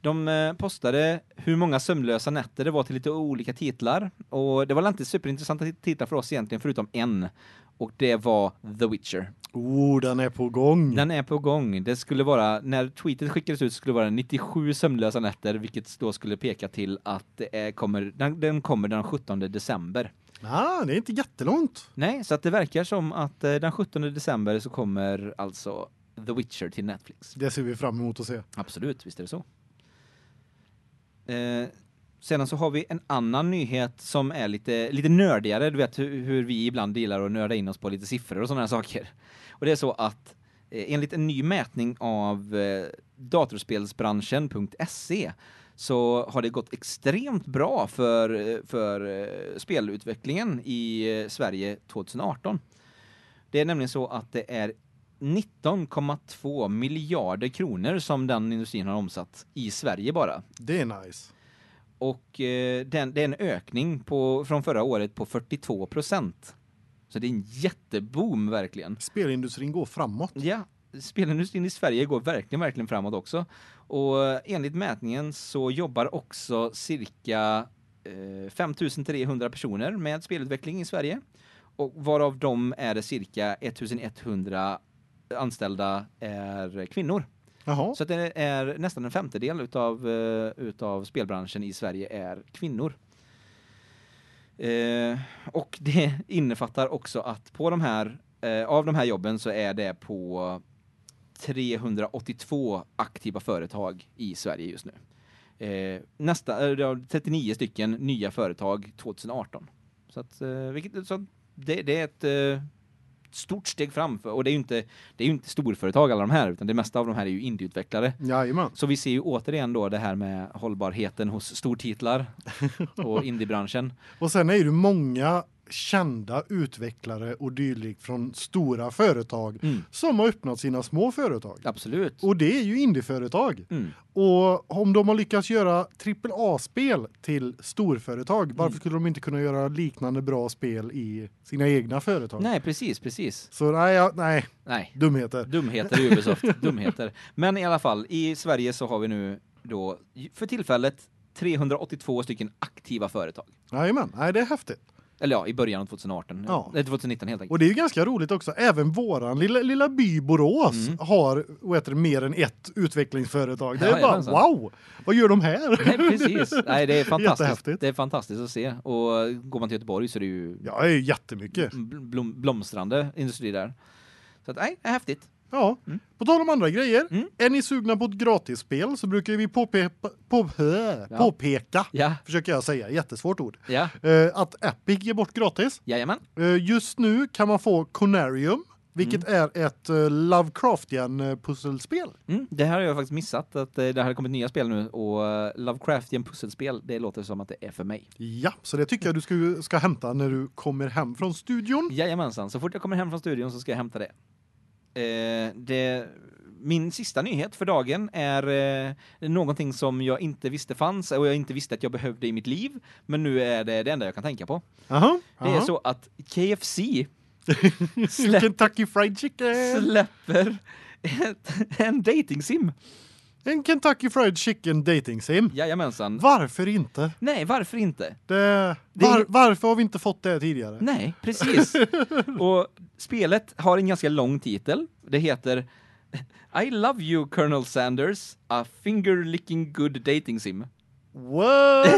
De eh, postade hur många sömnlösa nätter det var till lite olika titlar och det var inte superintressanta titlar för oss egentligen förutom en och det var The Witcher. Oh, den är på gång. Den är på gång. Det skulle vara när tweetet skickades ut skulle det vara 97 sömnlösa nätter vilket då skulle peka till att det är, kommer den, den kommer den 17 december. Ah, det är inte jättelångt. Nej, så att det verkar som att eh, den 17 december så kommer alltså The Witcher till Netflix. Det ser vi fram emot att se. Absolut, visst är det så. Eh, sedan så har vi en annan nyhet som är lite lite nördigare, du vet hur, hur vi ibland gillar att nörda in oss på lite siffror och sådana här saker. Och det är så att eh, enligt en ny mätning av eh, datorspelsbranschen.se så har det gått extremt bra för för eh, spelutvecklingen i eh, Sverige 2018. Det är nämligen så att det är 19,2 miljarder kronor som den industrin har omsatt i Sverige bara. Det är nice. Och eh, den, det är en ökning på, från förra året på 42% Så det är en jätteboom verkligen. Spelindustrin går framåt. Ja, spelindustrin i Sverige går verkligen, verkligen framåt också. Och eh, enligt mätningen så jobbar också cirka eh, 5300 personer med spelutveckling i Sverige. Och varav de är det cirka 1100 anställda är kvinnor. Jaha. Så det är nästan en femtedel utav eh, utav spelbranschen i Sverige är kvinnor. Eh, och det innefattar också att på de här eh, av de här jobben så är det på 382 aktiva företag i Sverige just nu. Eh, nästa eh, 39 stycken nya företag 2018. Så att eh, vilket så det, det är ett eh, stort steg fram och det är ju inte det är ju inte storföretag alla de här utan det mesta av de här är ju indieutvecklare. Jajamän. Så vi ser ju återigen då det här med hållbarheten hos stortitlar och indiebranschen. Och sen är det många kända utvecklare och dylikt från stora företag Mm. som har öppnat sina små företag. Absolut. Och det är ju indieföretag. Mm. Och om de har lyckats göra AAA-spel till storföretag, varför Mm. skulle de inte kunna göra liknande bra spel i sina egna företag? Nej, precis, precis. Så nej, ja, nej, Nej. dumheter. Dumheter i Ubisoft, dumheter. Men i alla fall, i Sverige så har vi nu då för tillfället 382 stycken aktiva företag. Jajamän, nej det är häftigt. Eller ja, i början av 2018. Ja. Eller 2019 helt enkelt. Och det är ju ganska roligt också. Även våran lilla, lilla by Borås Mm. har vad heter det, mer än ett utvecklingsföretag. Det är Ja, bara jajamensan. wow. Vad gör de här? Nej, precis. Nej, det är fantastiskt. Det är fantastiskt att se. Och går man till Göteborg så är det ju Ja, det är jättemycket. blom, blomstrande industri där. Så att nej, det är häftigt. Ja. Mm. På tal om andra grejer. Mm. Är ni sugna på ett gratisspel så brukar vi påpe på, Ja. påpeka, Ja, försöker jag säga, jättesvårt ord, ja. eh, att Epic ger bort gratis. Jajamän. Eh, just nu kan man få Conarium, vilket Mm. är ett uh, Lovecraftian eh, pusselspel. Mm, det här har jag faktiskt missat att eh, det här har kommit nya spel nu och eh, Lovecraftian pusselspel, det låter som att det är för mig. Ja, så det tycker jag du ska, ska hämta när du kommer hem från studion. Jajamensan, så fort jag kommer hem från studion så ska jag hämta det. Eh, det min sista nyhet för dagen är eh, någonting som jag inte visste fanns och jag inte visste att jag behövde i mitt liv, men nu är det det enda jag kan tänka på. Aha, Det är så att KFC slä, Kentucky Fried Chicken. släpper ett, en dating sim. En Kentucky Fried Chicken dating sim. Jajamensan. Varför inte? Nej, varför inte? Det, var, varför har vi inte fått det tidigare? Nej, precis. och spelet har en ganska lång titel. Det heter I love you Colonel Sanders, a finger licking good dating sim. What?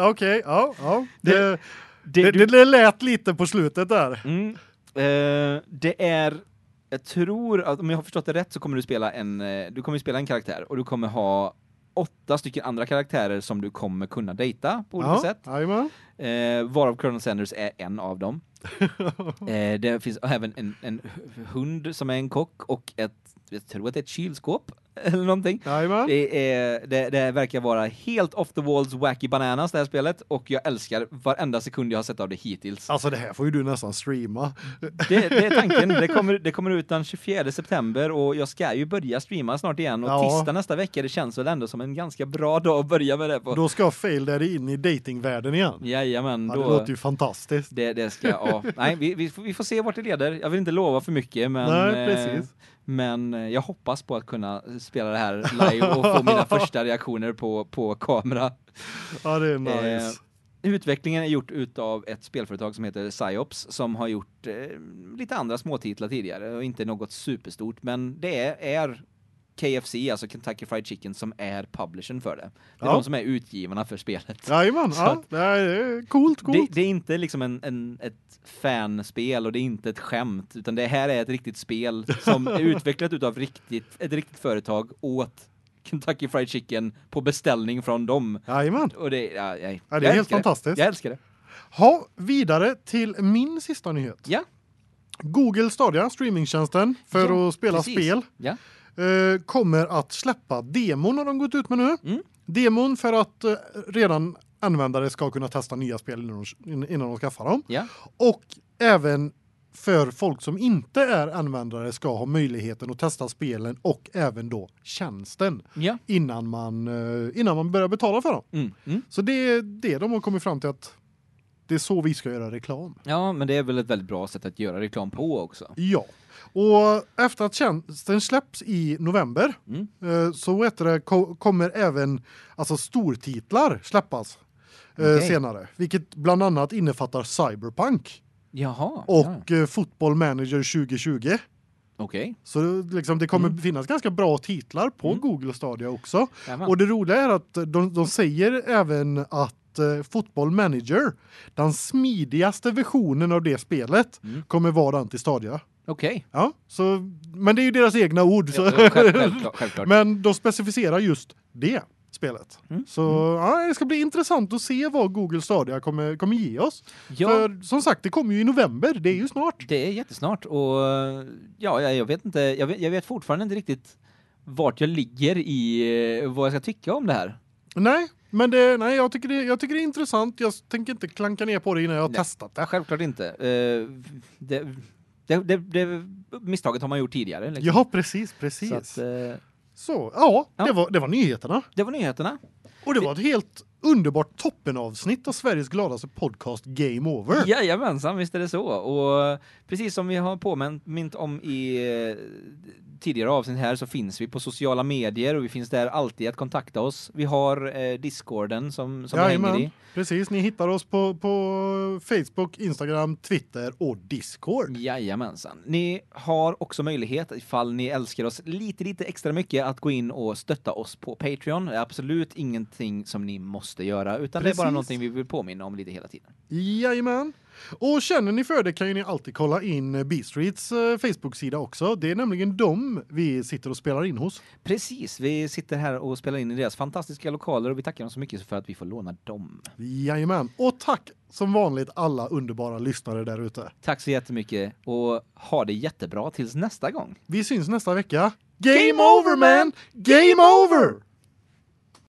Okej, ja, ja. Det- Det, Det, det, lät lite på slutet där. mm, eh, det är jag tror att om jag har förstått det rätt så kommer du spela en eh, du kommer spela en karaktär och du kommer ha åtta stycken andra karaktärer som du kommer kunna dejta på olika Ja, sätt. Eh, varav Colonel Sanders är en av dem. eh, det finns även en, en hund som är en kock och ett, jag tror att det är ett kylskåp eller någonting. Jajamän. Det, är, det, det verkar vara helt off the walls wacky bananas det här spelet och jag älskar varenda sekund jag har sett av det hittills. Alltså det här får ju du nästan streama. Det, det är tanken. Det kommer, det kommer ut den 24 september och jag ska ju börja streama snart igen och Ja. tisdag nästa vecka det känns väl ändå som en ganska bra dag att börja med det på. Då ska Fail där in i datingvärlden igen. Jajamän, Ja, då... det låter ju fantastiskt. Det, det ska, ja. Nej, vi, vi, får, vi får se vart det leder. Jag vill inte lova för mycket, men, Nej, eh, precis. Men eh, jag hoppas på att kunna spela det här live och få mina första reaktioner på, på kamera. Ja, det är Eh, nice. Utvecklingen är gjort utav ett spelföretag som heter Psyops som har gjort eh, lite andra småtitlar tidigare och inte något superstort, men det är, är KFC, alltså Kentucky Fried Chicken, som är publishern för det. Det är Ja. de som är utgivarna för spelet. Jajamän, så ja. Det är coolt, Det, coolt. det är inte liksom en, en, ett fanspel och det är inte ett skämt utan det här är ett riktigt spel som är utvecklat utav riktigt, ett riktigt företag åt Kentucky Fried Chicken på beställning från dem. Jajamän. Och det, ja, jag, Ja, det är helt älskar fantastiskt. Jag älskar det. Ha, vidare till min sista nyhet. Ja, Google Stadia, streamingtjänsten för Ja, att spela precis. spel, ja. Eh, kommer att släppa demon har de gått ut med nu. Mm. Demon för att eh, redan användare ska kunna testa nya spel innan de, innan de skaffar dem. Ja. Och även för folk som inte är användare ska ha möjligheten att testa spelen och även då tjänsten Ja. innan man eh, innan man börjar betala för dem. Mm. Mm. Så det är det de har kommit fram till att det är så vi ska göra reklam. Ja, men det är väl ett väldigt bra sätt att göra reklam på också. Ja. Och efter att tjänsten släpps i november Mm. eh, så heter det ko kommer även alltså stortitlar släppas eh, Okej. senare, vilket bland annat innefattar Cyberpunk Jaha. ja. och eh, Football Manager 2020. Okej. Så det, liksom, det kommer Mm. finnas ganska bra titlar på Mm. Google Stadia också. Jajamän. Och det roliga är att de, de säger även att att uh, Football Manager, den smidigaste versionen av det spelet, Mm. kommer vara den till Stadia. Okej. Ja, så men det är ju deras egna ord så Ja, själv- självklart, självklart. Men de specificerar just det spelet. Mm, Så ja, det ska bli intressant att se vad Google Stadia kommer kommer ge oss. Ja. För som sagt, det kommer ju i november, det är ju snart. Det är jättesnart och ja, jag jag vet inte, jag vet, jag vet fortfarande inte riktigt vart jag ligger i eh, vad jag ska tycka om det här. Nej, men det nej, jag tycker det jag tycker det är intressant. Jag tänker inte klanka ner på det innan jag har Nej. testat det. Självklart inte. Eh, Det, det, det, misstaget har man gjort tidigare liksom. Ja, precis, precis. Så att, eh, Så, ja, Ja. det var det var nyheterna. det var nyheterna. Och det var ett helt underbart toppenavsnitt av Sveriges gladaste podcast Game Over. Jajamensan, visst är det så. Och precis som vi har påmint om i eh, tidigare avsnitt här så finns vi på sociala medier och vi finns där alltid att kontakta oss. Vi har eh, Discorden som, som vi hänger Jajamän, i. precis. Ni hittar oss på på Facebook, Instagram, Twitter och Discord. Jajamensan. Ni har också möjlighet, ifall ni älskar oss lite, lite extra mycket, att gå in och stötta oss på Patreon. Det är absolut ingenting som ni måste göra, utan det är bara Precis. någonting vi vill påminna om lite hela tiden. Jajamän. Och känner ni för det kan ju ni alltid kolla in B-Streets eh, Facebook-sida också. Det är nämligen dem vi sitter och spelar in hos. Precis, vi sitter här och spelar in i deras fantastiska lokaler och vi tackar dem så mycket för att vi får låna dem. Jajamän. Och tack som vanligt alla underbara lyssnare där ute. Tack så jättemycket och ha det jättebra tills nästa gång. Vi syns nästa vecka. Game over man! Game over!